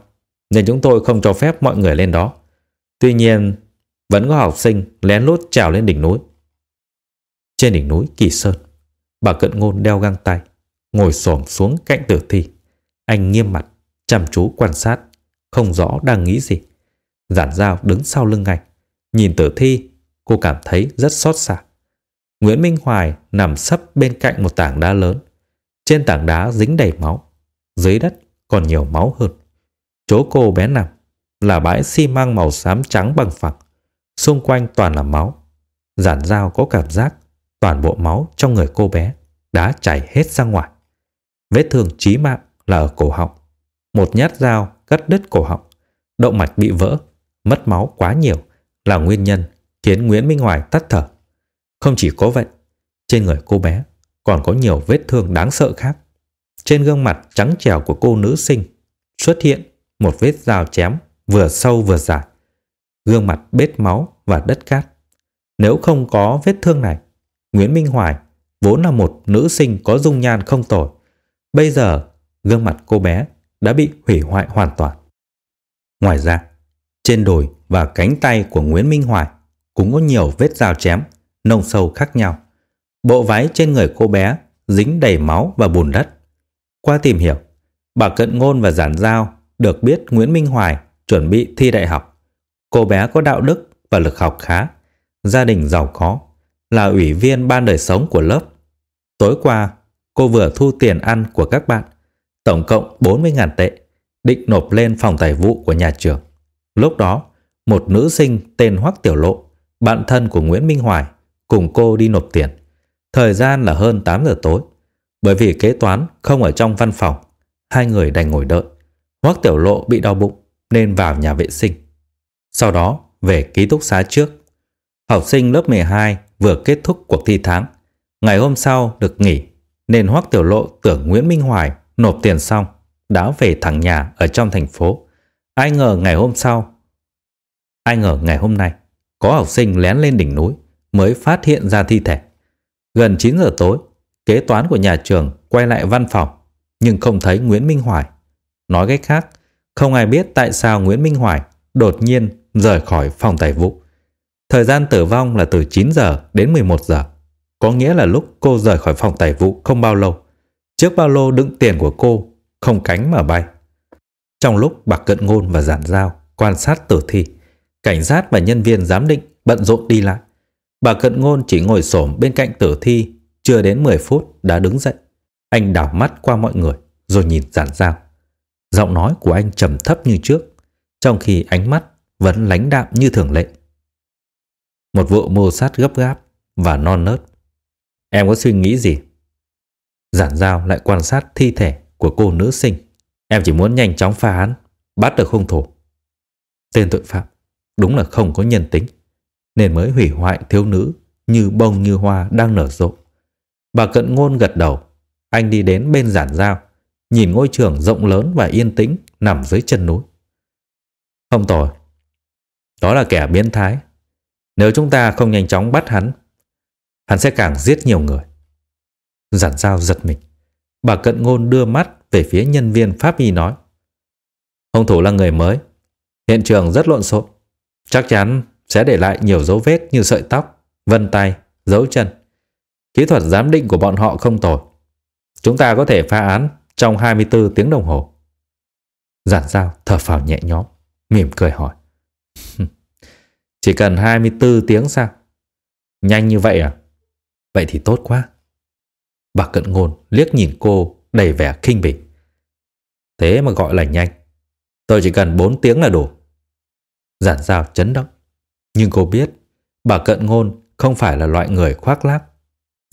nên chúng tôi không cho phép mọi người lên đó. Tuy nhiên, vẫn có học sinh lén lút trèo lên đỉnh núi. Trên đỉnh núi Kỳ Sơn, bà Cận Ngôn đeo găng tay, ngồi xổm xuống cạnh tử thi. Anh nghiêm mặt, chăm chú quan sát, không rõ đang nghĩ gì. Giản dao đứng sau lưng anh, nhìn tử thi, cô cảm thấy rất xót xa. Nguyễn Minh Hoài nằm sấp bên cạnh một tảng đá lớn. Trên tảng đá dính đầy máu, dưới đất còn nhiều máu hơn. Chỗ cô bé nằm là bãi xi măng màu xám trắng bằng phẳng, xung quanh toàn là máu. Giản dao có cảm giác toàn bộ máu trong người cô bé đã chảy hết ra ngoài. Vết thương chí mạng là ở cổ họng. Một nhát dao cắt đứt cổ họng, động mạch bị vỡ, mất máu quá nhiều là nguyên nhân khiến Nguyễn Minh Hoài tắt thở. Không chỉ có vậy, trên người cô bé còn có nhiều vết thương đáng sợ khác. Trên gương mặt trắng trẻo của cô nữ sinh xuất hiện một vết dao chém vừa sâu vừa dài. Gương mặt bết máu và đất cát. Nếu không có vết thương này, Nguyễn Minh Hoài vốn là một nữ sinh có dung nhan không tồi. Bây giờ, gương mặt cô bé đã bị hủy hoại hoàn toàn. Ngoài ra, trên đùi và cánh tay của Nguyễn Minh Hoài cũng có nhiều vết dao chém, nông sâu khác nhau. Bộ váy trên người cô bé dính đầy máu và bùn đất. Qua tìm hiểu, bà Cận Ngôn và Giản Giao được biết Nguyễn Minh Hoài chuẩn bị thi đại học. Cô bé có đạo đức và lực học khá, gia đình giàu có, là ủy viên ban đời sống của lớp. Tối qua, cô vừa thu tiền ăn của các bạn, tổng cộng 40.000 tệ, định nộp lên phòng tài vụ của nhà trường. Lúc đó, một nữ sinh tên Hoắc Tiểu Lộ, bạn thân của Nguyễn Minh Hoài, cùng cô đi nộp tiền. Thời gian là hơn 8 giờ tối. Bởi vì kế toán không ở trong văn phòng, hai người đành ngồi đợi. Hoắc Tiểu Lộ bị đau bụng nên vào nhà vệ sinh. Sau đó về ký túc xá trước. Học sinh lớp 12 vừa kết thúc cuộc thi tháng. Ngày hôm sau được nghỉ nên Hoắc Tiểu Lộ tưởng Nguyễn Minh Hoài nộp tiền xong đã về thẳng nhà ở trong thành phố. Ai ngờ ngày hôm sau Ai ngờ ngày hôm nay có học sinh lén lên đỉnh núi mới phát hiện ra thi thể. Gần 9 giờ tối, kế toán của nhà trường quay lại văn phòng nhưng không thấy Nguyễn Minh Hoài. Nói cách khác, không ai biết tại sao Nguyễn Minh Hoài đột nhiên rời khỏi phòng tài vụ. Thời gian tử vong là từ 9 giờ đến 11 giờ. Có nghĩa là lúc cô rời khỏi phòng tài vụ không bao lâu. Chiếc ba lô đựng tiền của cô không cánh mà bay. Trong lúc Bạc Cận Ngôn và Giản Giao quan sát tử thi, cảnh sát và nhân viên giám định bận rộn đi lại. Bà Cận Ngôn chỉ ngồi xổm bên cạnh tử thi, chưa đến 10 phút đã đứng dậy. Anh đảo mắt qua mọi người, rồi nhìn Giản Giao. Giọng nói của anh trầm thấp như trước, trong khi ánh mắt vẫn lánh đạm như thường lệ. Một vụ mô sát gấp gáp và non nớt. Em có suy nghĩ gì? Giản Giao lại quan sát thi thể của cô nữ sinh. Em chỉ muốn nhanh chóng phá án, bắt được hung thủ. Tên tội phạm đúng là không có nhân tính, nên mới hủy hoại thiếu nữ như bông như hoa đang nở rộ. Bà cận ngôn gật đầu, anh đi đến bên giản giao, nhìn ngôi trường rộng lớn và yên tĩnh nằm dưới chân núi. Không tồi, đó là kẻ biến thái. Nếu chúng ta không nhanh chóng bắt hắn, hắn sẽ càng giết nhiều người. Giản giao giật mình. Bà cận ngôn đưa mắt về phía nhân viên pháp y nói. Hung thủ là người mới. Hiện trường rất lộn xộn. Chắc chắn sẽ để lại nhiều dấu vết như sợi tóc, vân tay, dấu chân. Kỹ thuật giám định của bọn họ không tồi. Chúng ta có thể phá án trong 24 tiếng đồng hồ. Giản giao thở phào nhẹ nhõm, mỉm cười hỏi. Chỉ cần 24 tiếng sao? Nhanh như vậy à? Vậy thì tốt quá. Bà cận ngôn liếc nhìn cô đầy vẻ kinh bỉ. Thế mà gọi là nhanh. Tôi chỉ cần 4 tiếng là đủ. Giản giao chấn động. Nhưng cô biết bà cận ngôn không phải là loại người khoác lác.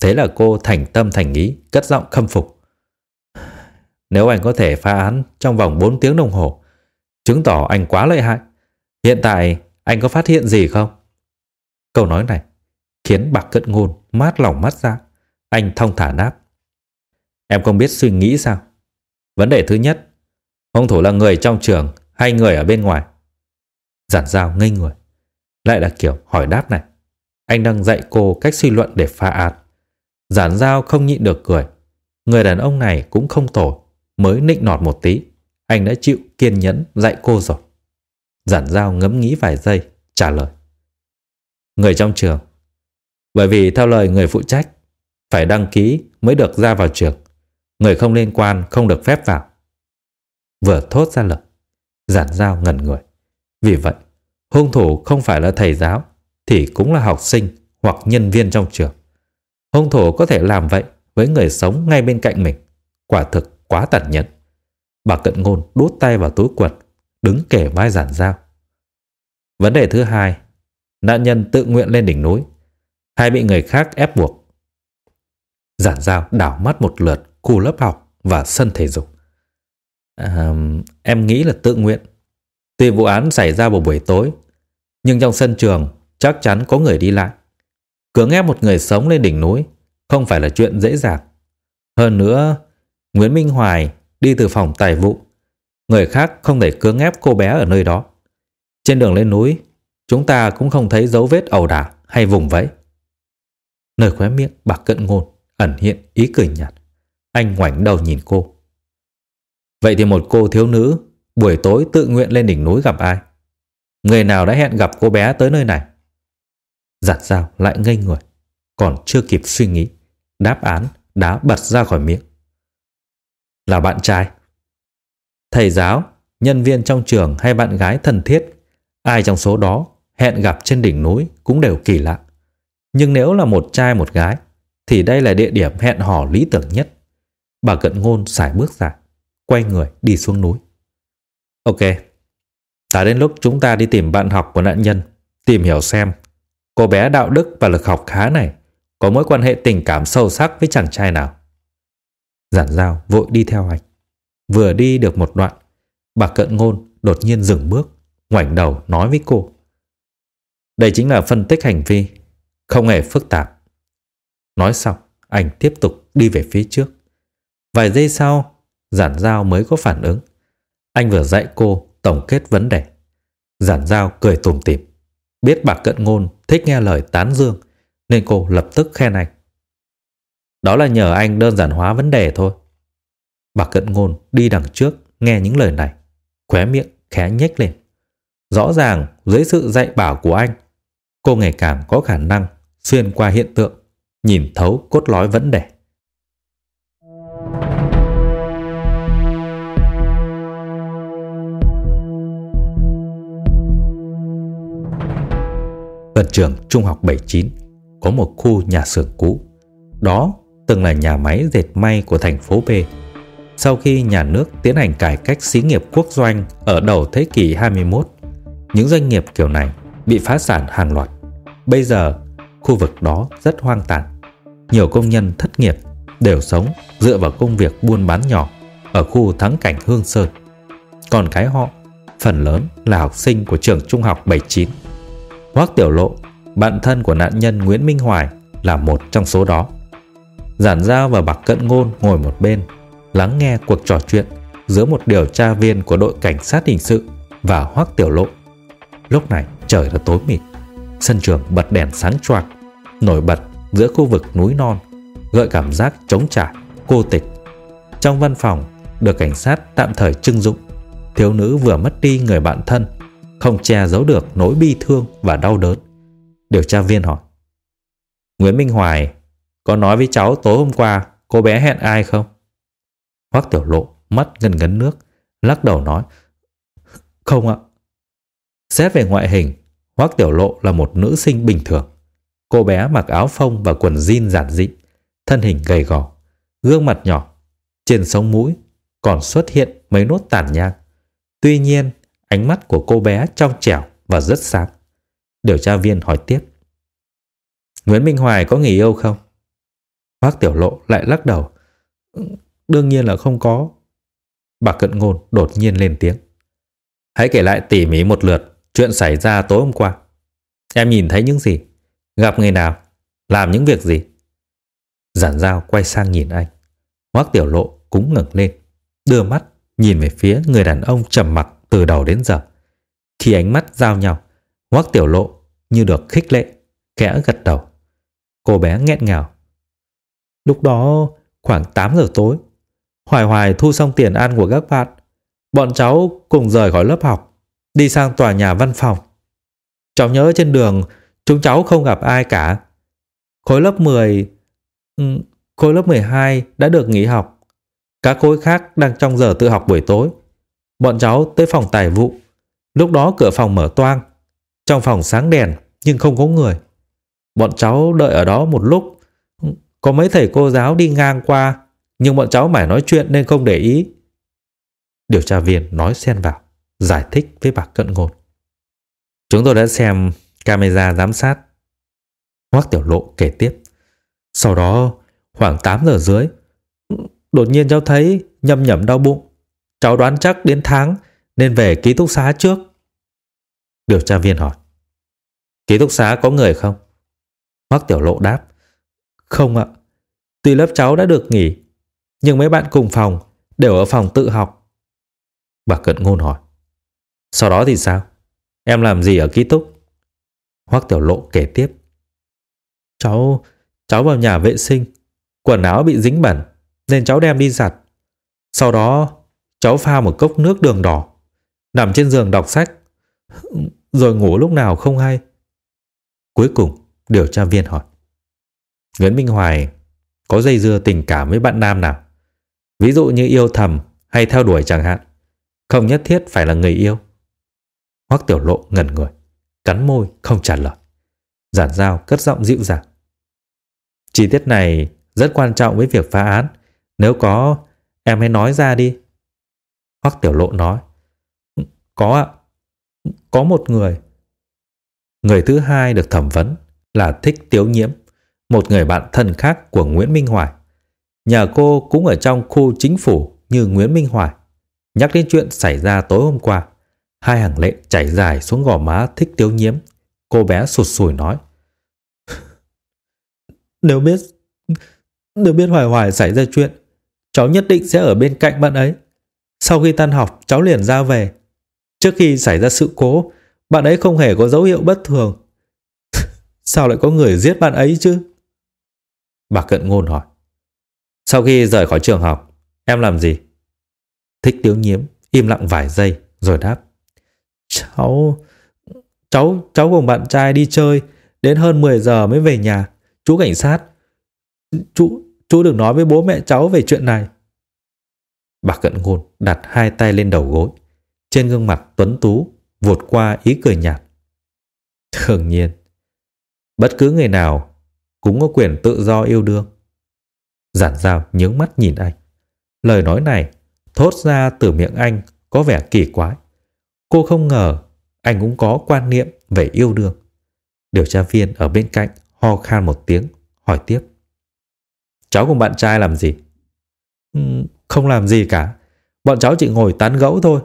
Thế là cô thành tâm thành ý, cất giọng khâm phục. Nếu anh có thể phá án trong vòng 4 tiếng đồng hồ, chứng tỏ anh quá lợi hại. Hiện tại anh có phát hiện gì không? Câu nói này khiến bạc cận ngôn mát lòng mắt ra. Dạ. Anh thông thả đáp. Em không biết suy nghĩ sao? Vấn đề thứ nhất, hung thủ là người trong trường hay người ở bên ngoài? Giản giao ngây người. lại là kiểu hỏi đáp này. Anh đang dạy cô cách suy luận để phá án. Giản giao không nhịn được cười. Người đàn ông này cũng không tồi, mới nịnh nọt một tí. Anh đã chịu kiên nhẫn dạy cô rồi. Giản giao ngẫm nghĩ vài giây, trả lời. Người trong trường. Bởi vì theo lời người phụ trách, phải đăng ký mới được ra vào trường. Người không liên quan không được phép vào. Vừa thốt ra lời, giản giao ngẩn người. Vì vậy, hung thủ không phải là thầy giáo, thì cũng là học sinh hoặc nhân viên trong trường. Hung thủ có thể làm vậy với người sống ngay bên cạnh mình. Quả thực quá tàn nhẫn. Bà cận ngôn đút tay vào túi quần, đứng kể vai giản giao. Vấn đề thứ hai, nạn nhân tự nguyện lên đỉnh núi, hay bị người khác ép buộc. Giản giao đảo mắt một lượt khu lớp học và sân thể dục. À, em nghĩ là tự nguyện. Tuy vụ án xảy ra vào buổi tối, nhưng trong sân trường chắc chắn có người đi lại. Cưỡng ép một người sống lên đỉnh núi không phải là chuyện dễ dàng. Hơn nữa, Nguyễn Minh Hoài đi từ phòng tài vụ. Người khác không thể cưỡng ép cô bé ở nơi đó. Trên đường lên núi, chúng ta cũng không thấy dấu vết ẩu đả hay vùng vẫy. Nơi khóe miệng bạc cận ngôn ẩn hiện ý cười nhạt. Anh ngoảnh đầu nhìn cô. Vậy thì một cô thiếu nữ buổi tối tự nguyện lên đỉnh núi gặp ai? Người nào đã hẹn gặp cô bé tới nơi này? Giặt dao lại ngây người, còn chưa kịp suy nghĩ. Đáp án đã bật ra khỏi miệng. Là bạn trai. Thầy giáo, nhân viên trong trường hay bạn gái thân thiết, ai trong số đó hẹn gặp trên đỉnh núi cũng đều kỳ lạ. Nhưng nếu là một trai một gái, thì đây là địa điểm hẹn hò lý tưởng nhất. Bà cận ngôn xài bước ra, quay người đi xuống núi. Ok, đã đến lúc chúng ta đi tìm bạn học của nạn nhân, tìm hiểu xem cô bé đạo đức và lực học khá này có mối quan hệ tình cảm sâu sắc với chàng trai nào. Giản giao vội đi theo anh. Vừa đi được một đoạn, bà cận ngôn đột nhiên dừng bước, ngoảnh đầu nói với cô. Đây chính là phân tích hành vi, không hề phức tạp. Nói xong, anh tiếp tục đi về phía trước. Vài giây sau, giản giao mới có phản ứng. Anh vừa dạy cô tổng kết vấn đề. Giản giao cười tủm tỉm. Biết bà cận ngôn thích nghe lời tán dương, nên cô lập tức khen anh. Đó là nhờ anh đơn giản hóa vấn đề thôi. Bà cận ngôn đi đằng trước nghe những lời này, khóe miệng khẽ nhếch lên. Rõ ràng dưới sự dạy bảo của anh, cô ngày càng có khả năng xuyên qua hiện tượng, nhìn thấu cốt lõi vấn đề. Gần trường Trung học 79 có một khu nhà xưởng cũ. Đó từng là nhà máy dệt may của thành phố B. Sau khi nhà nước tiến hành cải cách xí nghiệp quốc doanh ở đầu thế kỷ 21, những doanh nghiệp kiểu này bị phá sản hàng loạt. Bây giờ, khu vực đó rất hoang tàn. Nhiều công nhân thất nghiệp đều sống dựa vào công việc buôn bán nhỏ ở khu thắng cảnh Hương Sơn. Còn cái họ, phần lớn là học sinh của trường trung học 79. Hoác Tiểu Lộ, bạn thân của nạn nhân Nguyễn Minh Hoài là một trong số đó. Giản Giao và Bạc Cận Ngôn ngồi một bên, lắng nghe cuộc trò chuyện giữa một điều tra viên của đội cảnh sát hình sự và Hoác Tiểu Lộ. Lúc này trời đã tối mịt, sân trường bật đèn sáng choạc, nổi bật giữa khu vực núi non, gợi cảm giác trống trải, cô tịch. Trong văn phòng, được cảnh sát tạm thời trưng dụng, thiếu nữ vừa mất đi người bạn thân, không che giấu được nỗi bi thương và đau đớn. Điều tra viên hỏi. Nguyễn Minh Hoài có nói với cháu tối hôm qua cô bé hẹn ai không? Hoác Tiểu Lộ mắt ngân ngấn nước, lắc đầu nói. Không ạ. Xét về ngoại hình, Hoác Tiểu Lộ là một nữ sinh bình thường. Cô bé mặc áo phông và quần jean giản dị, thân hình gầy gò, gương mặt nhỏ, trên sống mũi còn xuất hiện mấy nốt tàn nhang. Tuy nhiên, ánh mắt của cô bé trong trẻo và rất sáng. Điều tra viên hỏi tiếp. Nguyễn Minh Hoài có người yêu không? Hoác Tiểu Lộ lại lắc đầu. Đương nhiên là không có. Bà Cận Ngôn đột nhiên lên tiếng. Hãy kể lại tỉ mỉ một lượt chuyện xảy ra tối hôm qua. Em nhìn thấy những gì? Gặp người nào? Làm những việc gì? Giản dao quay sang nhìn anh. Hoác Tiểu Lộ cũng ngẩng lên, đưa mắt nhìn về phía người đàn ông trầm mặc từ đầu đến giờ. Khi ánh mắt giao nhau, Hoác Tiểu Lộ như được khích lệ, kẽ gật đầu. Cô bé nghẹn ngào. Lúc đó khoảng 8 giờ tối, Hoài Hoài thu xong tiền ăn của các bạn. Bọn cháu cùng rời khỏi lớp học, đi sang tòa nhà văn phòng. Cháu nhớ trên đường chúng cháu không gặp ai cả. Khối lớp 10, ừ, khối lớp 12 đã được nghỉ học. Các khối khác đang trong giờ tự học buổi tối. Bọn cháu tới phòng tài vụ. Lúc đó cửa phòng mở toang. Trong phòng sáng đèn nhưng không có người. Bọn cháu đợi ở đó một lúc. Có mấy thầy cô giáo đi ngang qua nhưng bọn cháu mải nói chuyện nên không để ý. Điều tra viên nói xen vào, giải thích với bà Cận Ngôn. Chúng tôi đã xem camera giám sát. Hoác Tiểu Lộ kể tiếp. Sau đó, khoảng 8 giờ dưới, đột nhiên cháu thấy nhầm nhầm đau bụng. Cháu đoán chắc đến tháng nên về ký túc xá trước. Điều tra viên hỏi. Ký túc xá có người không? Hoác Tiểu Lộ đáp. Không ạ. Tuy lớp cháu đã được nghỉ, nhưng mấy bạn cùng phòng đều ở phòng tự học. Bà Cận Ngôn hỏi. Sau đó thì sao? Em làm gì ở ký túc? Hoác Tiểu Lộ kể tiếp. Cháu, cháu vào nhà vệ sinh. Quần áo bị dính bẩn nên cháu đem đi giặt. Sau đó cháu pha một cốc nước đường đỏ. Nằm trên giường đọc sách. Rồi ngủ lúc nào không hay. Cuối cùng điều tra viên hỏi. Nguyễn Minh Hoài có dây dưa tình cảm với bạn nam nào? Ví dụ như yêu thầm hay theo đuổi chẳng hạn. Không nhất thiết phải là người yêu. Hoắc Tiểu Lộ ngẩn người, cắn môi không trả lời. Giản Giao cất giọng dịu dàng. Chi tiết này rất quan trọng với việc phá án. Nếu có, em hãy nói ra đi. Hoắc Tiểu Lộ nói. Có ạ. Có một người. Người thứ hai được thẩm vấn là Thích Tiếu Nhiễm, một người bạn thân khác của Nguyễn Minh Hoài. Nhà cô cũng ở trong khu chính phủ như Nguyễn Minh Hoài. Nhắc đến chuyện xảy ra tối hôm qua, hai hàng lệ chảy dài xuống gò má thích tiếu nhiễm. Cô bé sụt sùi nói. Nếu biết nếu biết Hoài Hoài xảy ra chuyện, cháu nhất định sẽ ở bên cạnh bạn ấy. Sau khi tan học, cháu liền ra về. Trước khi xảy ra sự cố, bạn ấy không hề có dấu hiệu bất thường. Sao lại có người giết bạn ấy chứ? Bà Cận Ngôn hỏi. Sau khi rời khỏi trường học, em làm gì? Thích tiếu nhiễm, im lặng vài giây rồi đáp. Cháu... Cháu, cháu cùng bạn trai đi chơi, đến hơn 10 giờ mới về nhà. Chú cảnh sát, chú, chú đừng nói với bố mẹ cháu về chuyện này. Bà cận ngôn đặt hai tay lên đầu gối. Trên gương mặt tuấn tú vụt qua ý cười nhạt. Thường nhiên, bất cứ người nào cũng có quyền tự do yêu đương. Giản dao nhướng mắt nhìn anh. Lời nói này thốt ra từ miệng anh có vẻ kỳ quái. Cô không ngờ anh cũng có quan niệm về yêu đương. Điều tra viên ở bên cạnh ho khan một tiếng, hỏi tiếp. Cháu cùng bạn trai làm gì? Ừ, không làm gì cả. Bọn cháu chỉ ngồi tán gẫu thôi.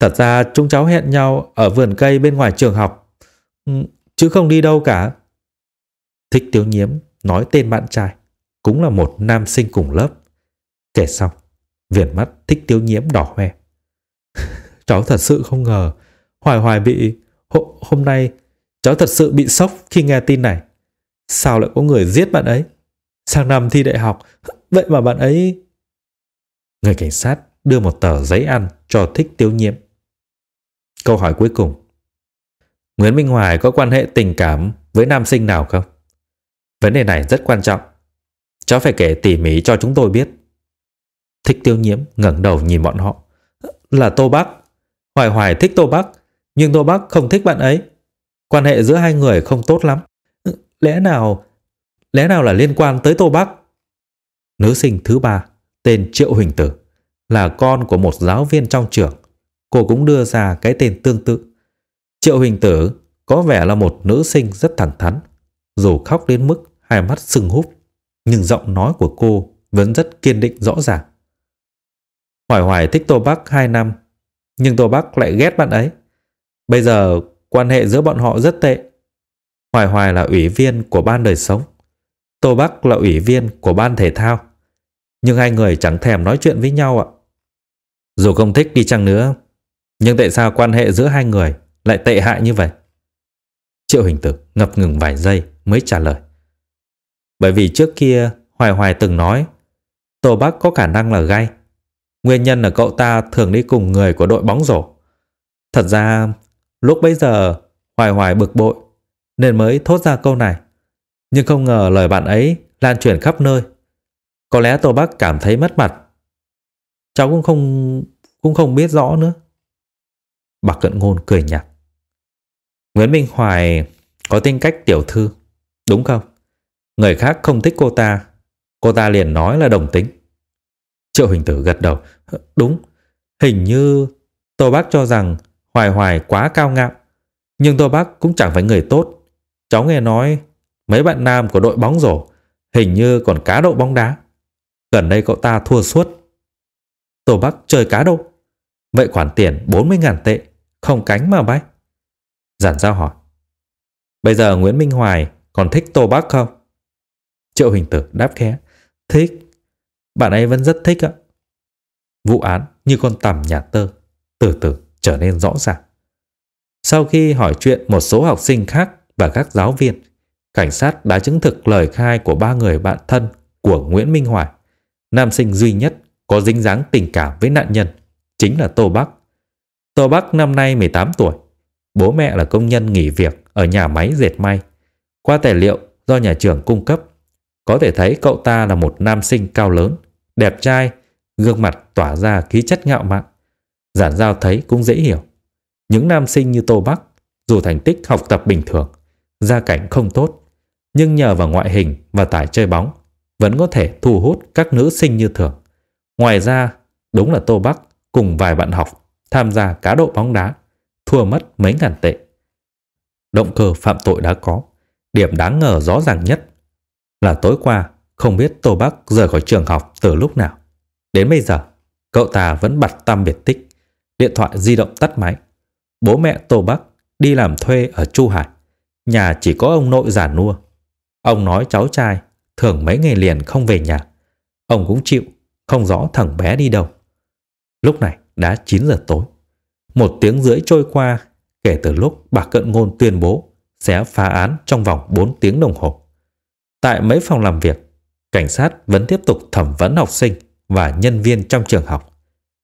Thật ra chúng cháu hẹn nhau ở vườn cây bên ngoài trường học. Ừ, chứ không đi đâu cả. Thích Tiếu Nhiễm nói tên bạn trai cũng là một nam sinh cùng lớp. Kể xong, viền mắt thích Tiếu Nhiễm đỏ hoe cháu thật sự không ngờ Hoài Hoài bị... Hôm nay cháu thật sự bị sốc khi nghe tin này. Sao lại có người giết bạn ấy? Sang năm thi đại học, vậy mà bạn ấy... Người cảnh sát đưa một tờ giấy ăn cho thích tiêu nhiễm. Câu hỏi cuối cùng. Nguyễn Minh Hoài có quan hệ tình cảm với nam sinh nào không? Vấn đề này rất quan trọng. Cháu phải kể tỉ mỉ cho chúng tôi biết. Thích tiêu nhiễm ngẩng đầu nhìn bọn họ. Là Tô Bắc. Hoài Hoài thích Tô Bắc, nhưng Tô Bắc không thích bạn ấy. Quan hệ giữa hai người không tốt lắm. Ừ, lẽ nào lẽ nào là liên quan tới Tô Bắc? Nữ sinh thứ ba, tên Triệu Huỳnh Tử, là con của một giáo viên trong trường. Cô cũng đưa ra cái tên tương tự. Triệu Huỳnh Tử có vẻ là một nữ sinh rất thẳng thắn. Dù khóc đến mức hai mắt sưng húp, nhưng giọng nói của cô vẫn rất kiên định rõ ràng. Hoài Hoài thích Tô Bắc 2 năm, nhưng Tô Bắc lại ghét bạn ấy. Bây giờ quan hệ giữa bọn họ rất tệ. Hoài Hoài là ủy viên của ban đời sống. Tô Bắc là ủy viên của ban thể thao. Nhưng hai người chẳng thèm nói chuyện với nhau ạ. Dù không thích đi chăng nữa, nhưng tại sao quan hệ giữa hai người lại tệ hại như vậy? Triệu hình tử ngập ngừng vài giây mới trả lời. Bởi vì trước kia Hoài Hoài từng nói Tô Bắc có khả năng là gay. Nguyên nhân là cậu ta thường đi cùng người của đội bóng rổ. Thật ra lúc bấy giờ Hoài Hoài bực bội nên mới thốt ra câu này. Nhưng không ngờ lời bạn ấy lan truyền khắp nơi. Có lẽ Tô Bắc cảm thấy mất mặt. Cháu cũng không cũng không biết rõ nữa. Bạc cận ngôn cười nhạt. Nguyễn Minh Hoài có tính cách tiểu thư, đúng không? Người khác không thích cô ta, cô ta liền nói là đồng tính. Triệu hình Tử gật đầu. Đúng, hình như Tô Bác cho rằng Hoài Hoài quá cao ngạo. Nhưng Tô Bác cũng chẳng phải người tốt. Cháu nghe nói mấy bạn nam của đội bóng rổ hình như còn cá độ bóng đá. Gần đây cậu ta thua suốt. Tô Bắc chơi cá độ. Vậy khoản tiền 40.000 tệ không cánh mà bay. Giản giao hỏi. Bây giờ Nguyễn Minh Hoài còn thích Tô Bắc không? Triệu Hình Tử đáp khẽ. Thích. Bạn ấy vẫn rất thích ạ. Vụ án như con tằm nhà tơ, từ từ trở nên rõ ràng. Sau khi hỏi chuyện một số học sinh khác và các giáo viên, cảnh sát đã chứng thực lời khai của ba người bạn thân của Nguyễn Minh Hoài. Nam sinh duy nhất có dính dáng tình cảm với nạn nhân chính là Tô Bắc. Tô Bắc năm nay 18 tuổi, bố mẹ là công nhân nghỉ việc ở nhà máy dệt may. Qua tài liệu do nhà trường cung cấp, có thể thấy cậu ta là một nam sinh cao lớn, đẹp trai, gương mặt tỏa ra khí chất ngạo mạn. Giản giao thấy cũng dễ hiểu. Những nam sinh như Tô Bắc, dù thành tích học tập bình thường, gia cảnh không tốt, nhưng nhờ vào ngoại hình và tài chơi bóng, vẫn có thể thu hút các nữ sinh như thường. Ngoài ra, đúng là Tô Bắc cùng vài bạn học tham gia cá độ bóng đá, thua mất mấy ngàn tệ. Động cơ phạm tội đã có, điểm đáng ngờ rõ ràng nhất là tối qua không biết Tô Bắc rời khỏi trường học từ lúc nào. Đến bây giờ, cậu ta vẫn bặt tâm biệt tích, điện thoại di động tắt máy. Bố mẹ Tô Bắc đi làm thuê ở Chu Hải, nhà chỉ có ông nội già nua. Ông nói cháu trai thường mấy ngày liền không về nhà. Ông cũng chịu, không rõ thằng bé đi đâu. Lúc này đã 9 giờ tối. Một tiếng rưỡi trôi qua kể từ lúc bà Cận Ngôn tuyên bố sẽ phá án trong vòng 4 tiếng đồng hồ. Tại mấy phòng làm việc, cảnh sát vẫn tiếp tục thẩm vấn học sinh và nhân viên trong trường học.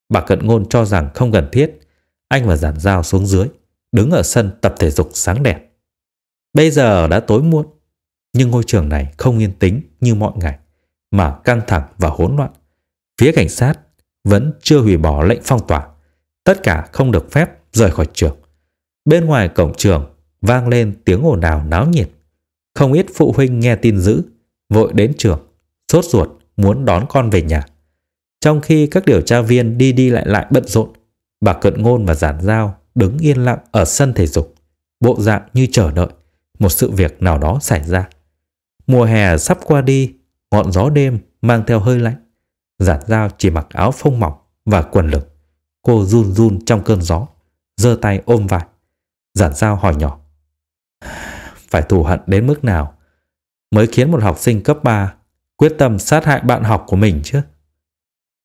Bà Cận Ngôn cho rằng không cần thiết, anh và giản giao xuống dưới, đứng ở sân tập thể dục sáng đèn. Bây giờ đã tối muộn, nhưng ngôi trường này không yên tĩnh như mọi ngày, mà căng thẳng và hỗn loạn. Phía cảnh sát vẫn chưa hủy bỏ lệnh phong tỏa, tất cả không được phép rời khỏi trường. Bên ngoài cổng trường vang lên tiếng ồn ào náo nhiệt. Không ít phụ huynh nghe tin dữ, vội đến trường, sốt ruột muốn đón con về nhà. Trong khi các điều tra viên đi đi lại lại bận rộn, bà Cận Ngôn và Giản Giao đứng yên lặng ở sân thể dục, bộ dạng như chờ đợi một sự việc nào đó xảy ra. Mùa hè sắp qua đi, ngọn gió đêm mang theo hơi lạnh. Giản Giao chỉ mặc áo phông mỏng và quần lửng. Cô run run trong cơn gió, giơ tay ôm vai. Giản Giao hỏi nhỏ. Phải thù hận đến mức nào mới khiến một học sinh cấp 3 quyết tâm sát hại bạn học của mình chứ?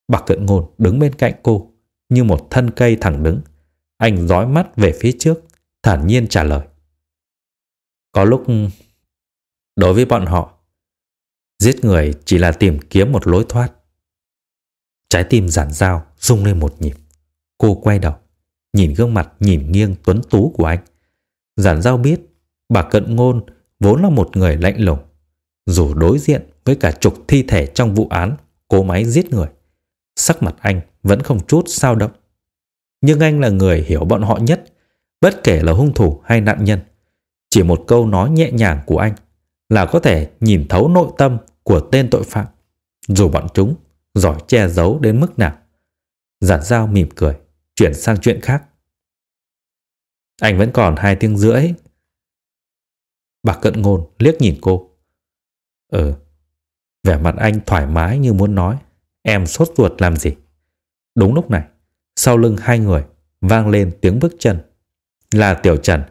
Bạc cận ngôn đứng bên cạnh cô như một thân cây thẳng đứng. Anh dõi mắt về phía trước, thản nhiên trả lời. Có lúc đối với bọn họ, giết người chỉ là tìm kiếm một lối thoát. Trái tim giản dao rung lên một nhịp. Cô quay đầu, nhìn gương mặt nhìn nghiêng tuấn tú của anh. Giản dao biết bà Cận Ngôn vốn là một người lạnh lùng. Dù đối diện với cả chục thi thể trong vụ án cố máy giết người, sắc mặt anh vẫn không chút sao động. Nhưng anh là người hiểu bọn họ nhất, bất kể là hung thủ hay nạn nhân. Chỉ một câu nói nhẹ nhàng của anh là có thể nhìn thấu nội tâm của tên tội phạm, dù bọn chúng giỏi che giấu đến mức nào. Giản dao mỉm cười, chuyển sang chuyện khác. Anh vẫn còn hai tiếng rưỡi. Bà cận ngôn liếc nhìn cô. Ừ, vẻ mặt anh thoải mái như muốn nói. Em sốt ruột làm gì? Đúng lúc này, sau lưng hai người vang lên tiếng bước chân. Là Tiểu Trần,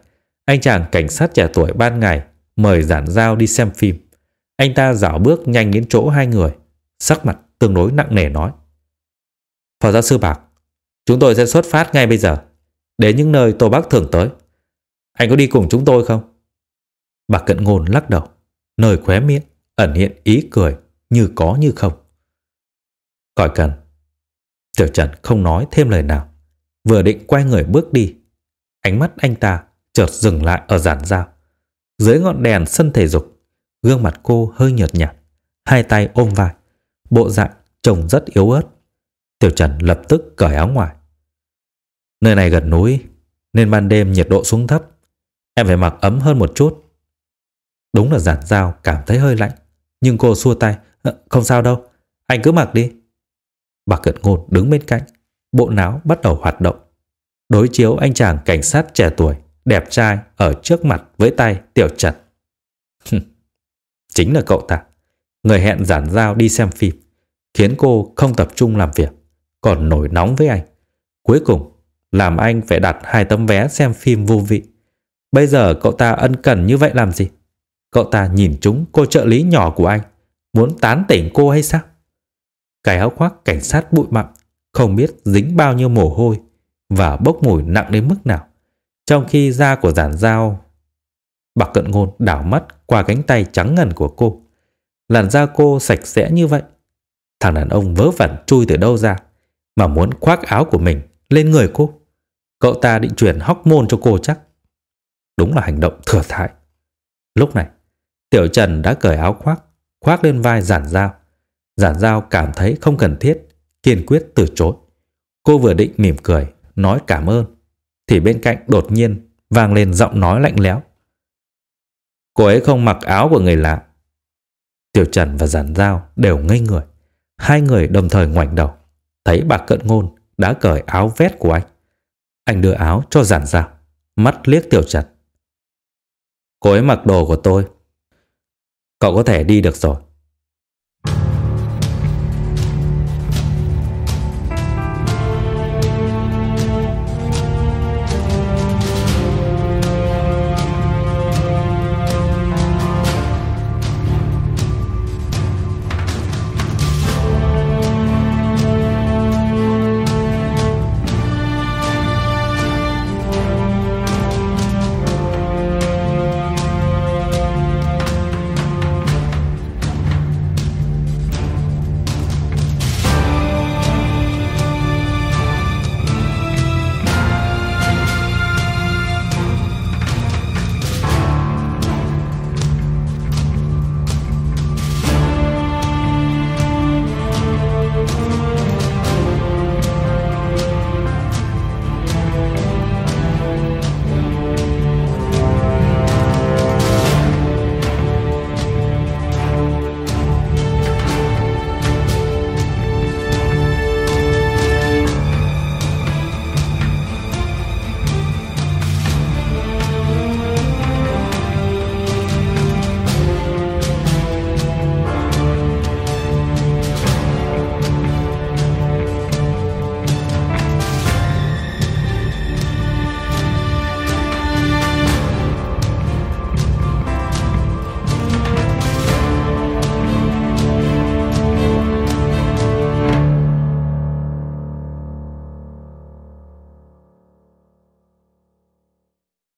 anh chàng cảnh sát trẻ tuổi ban ngày mời giản giao đi xem phim. Anh ta dạo bước nhanh đến chỗ hai người, sắc mặt tương đối nặng nề nói. Phó giáo sư Bạc, chúng tôi sẽ xuất phát ngay bây giờ, đến những nơi Tô Bắc thường tới. Anh có đi cùng chúng tôi không? Bà cận ngôn lắc đầu, nơi khóe miệng ẩn hiện ý cười như có như không. Khỏi cần. Tiểu Trần không nói thêm lời nào, vừa định quay người bước đi. Ánh mắt anh ta chợt dừng lại ở giản dao. Dưới ngọn đèn sân thể dục, gương mặt cô hơi nhợt nhạt, hai tay ôm vai, bộ dạng trông rất yếu ớt. Tiểu Trần lập tức cởi áo ngoài. Nơi này gần núi, nên ban đêm nhiệt độ xuống thấp. Em phải mặc ấm hơn một chút. Đúng là giản dao cảm thấy hơi lạnh, nhưng cô xua tay. Ờ, không sao đâu, anh cứ mặc đi. Bà cận ngôn đứng bên cạnh, bộ não bắt đầu hoạt động. Đối chiếu anh chàng cảnh sát trẻ tuổi, đẹp trai ở trước mặt với tay Tiểu Trần. Chính là cậu ta, người hẹn giản giao đi xem phim, khiến cô không tập trung làm việc, còn nổi nóng với anh. Cuối cùng, làm anh phải đặt hai tấm vé xem phim vô vị. Bây giờ cậu ta ân cần như vậy làm gì? Cậu ta nhìn chúng cô trợ lý nhỏ của anh, muốn tán tỉnh cô hay sao? Cái áo khoác cảnh sát bụi mặn, không biết dính bao nhiêu mồ hôi và bốc mùi nặng đến mức nào. Trong khi da của giản dao Bạc cận ngôn đảo mắt qua cánh tay trắng ngần của cô. Làn da cô sạch sẽ như vậy. Thằng đàn ông vớ vẩn chui từ đâu ra mà muốn khoác áo của mình lên người cô. Cậu ta định chuyển hóc môn cho cô chắc. Đúng là hành động thừa thãi. Lúc này, Tiểu Trần đã cởi áo khoác, khoác lên vai giản dao. Giản dao cảm thấy không cần thiết, kiên quyết từ chối. Cô vừa định mỉm cười, nói cảm ơn, thì bên cạnh đột nhiên vang lên giọng nói lạnh lẽo. Cô ấy không mặc áo của người lạ. Tiểu Trần và Giản Giao đều ngây người. Hai người đồng thời ngoảnh đầu. Thấy bà cận ngôn đã cởi áo vest của anh. Anh đưa áo cho Giản Giao. Mắt liếc Tiểu Trần. Cô ấy mặc đồ của tôi. Cậu có thể đi được rồi.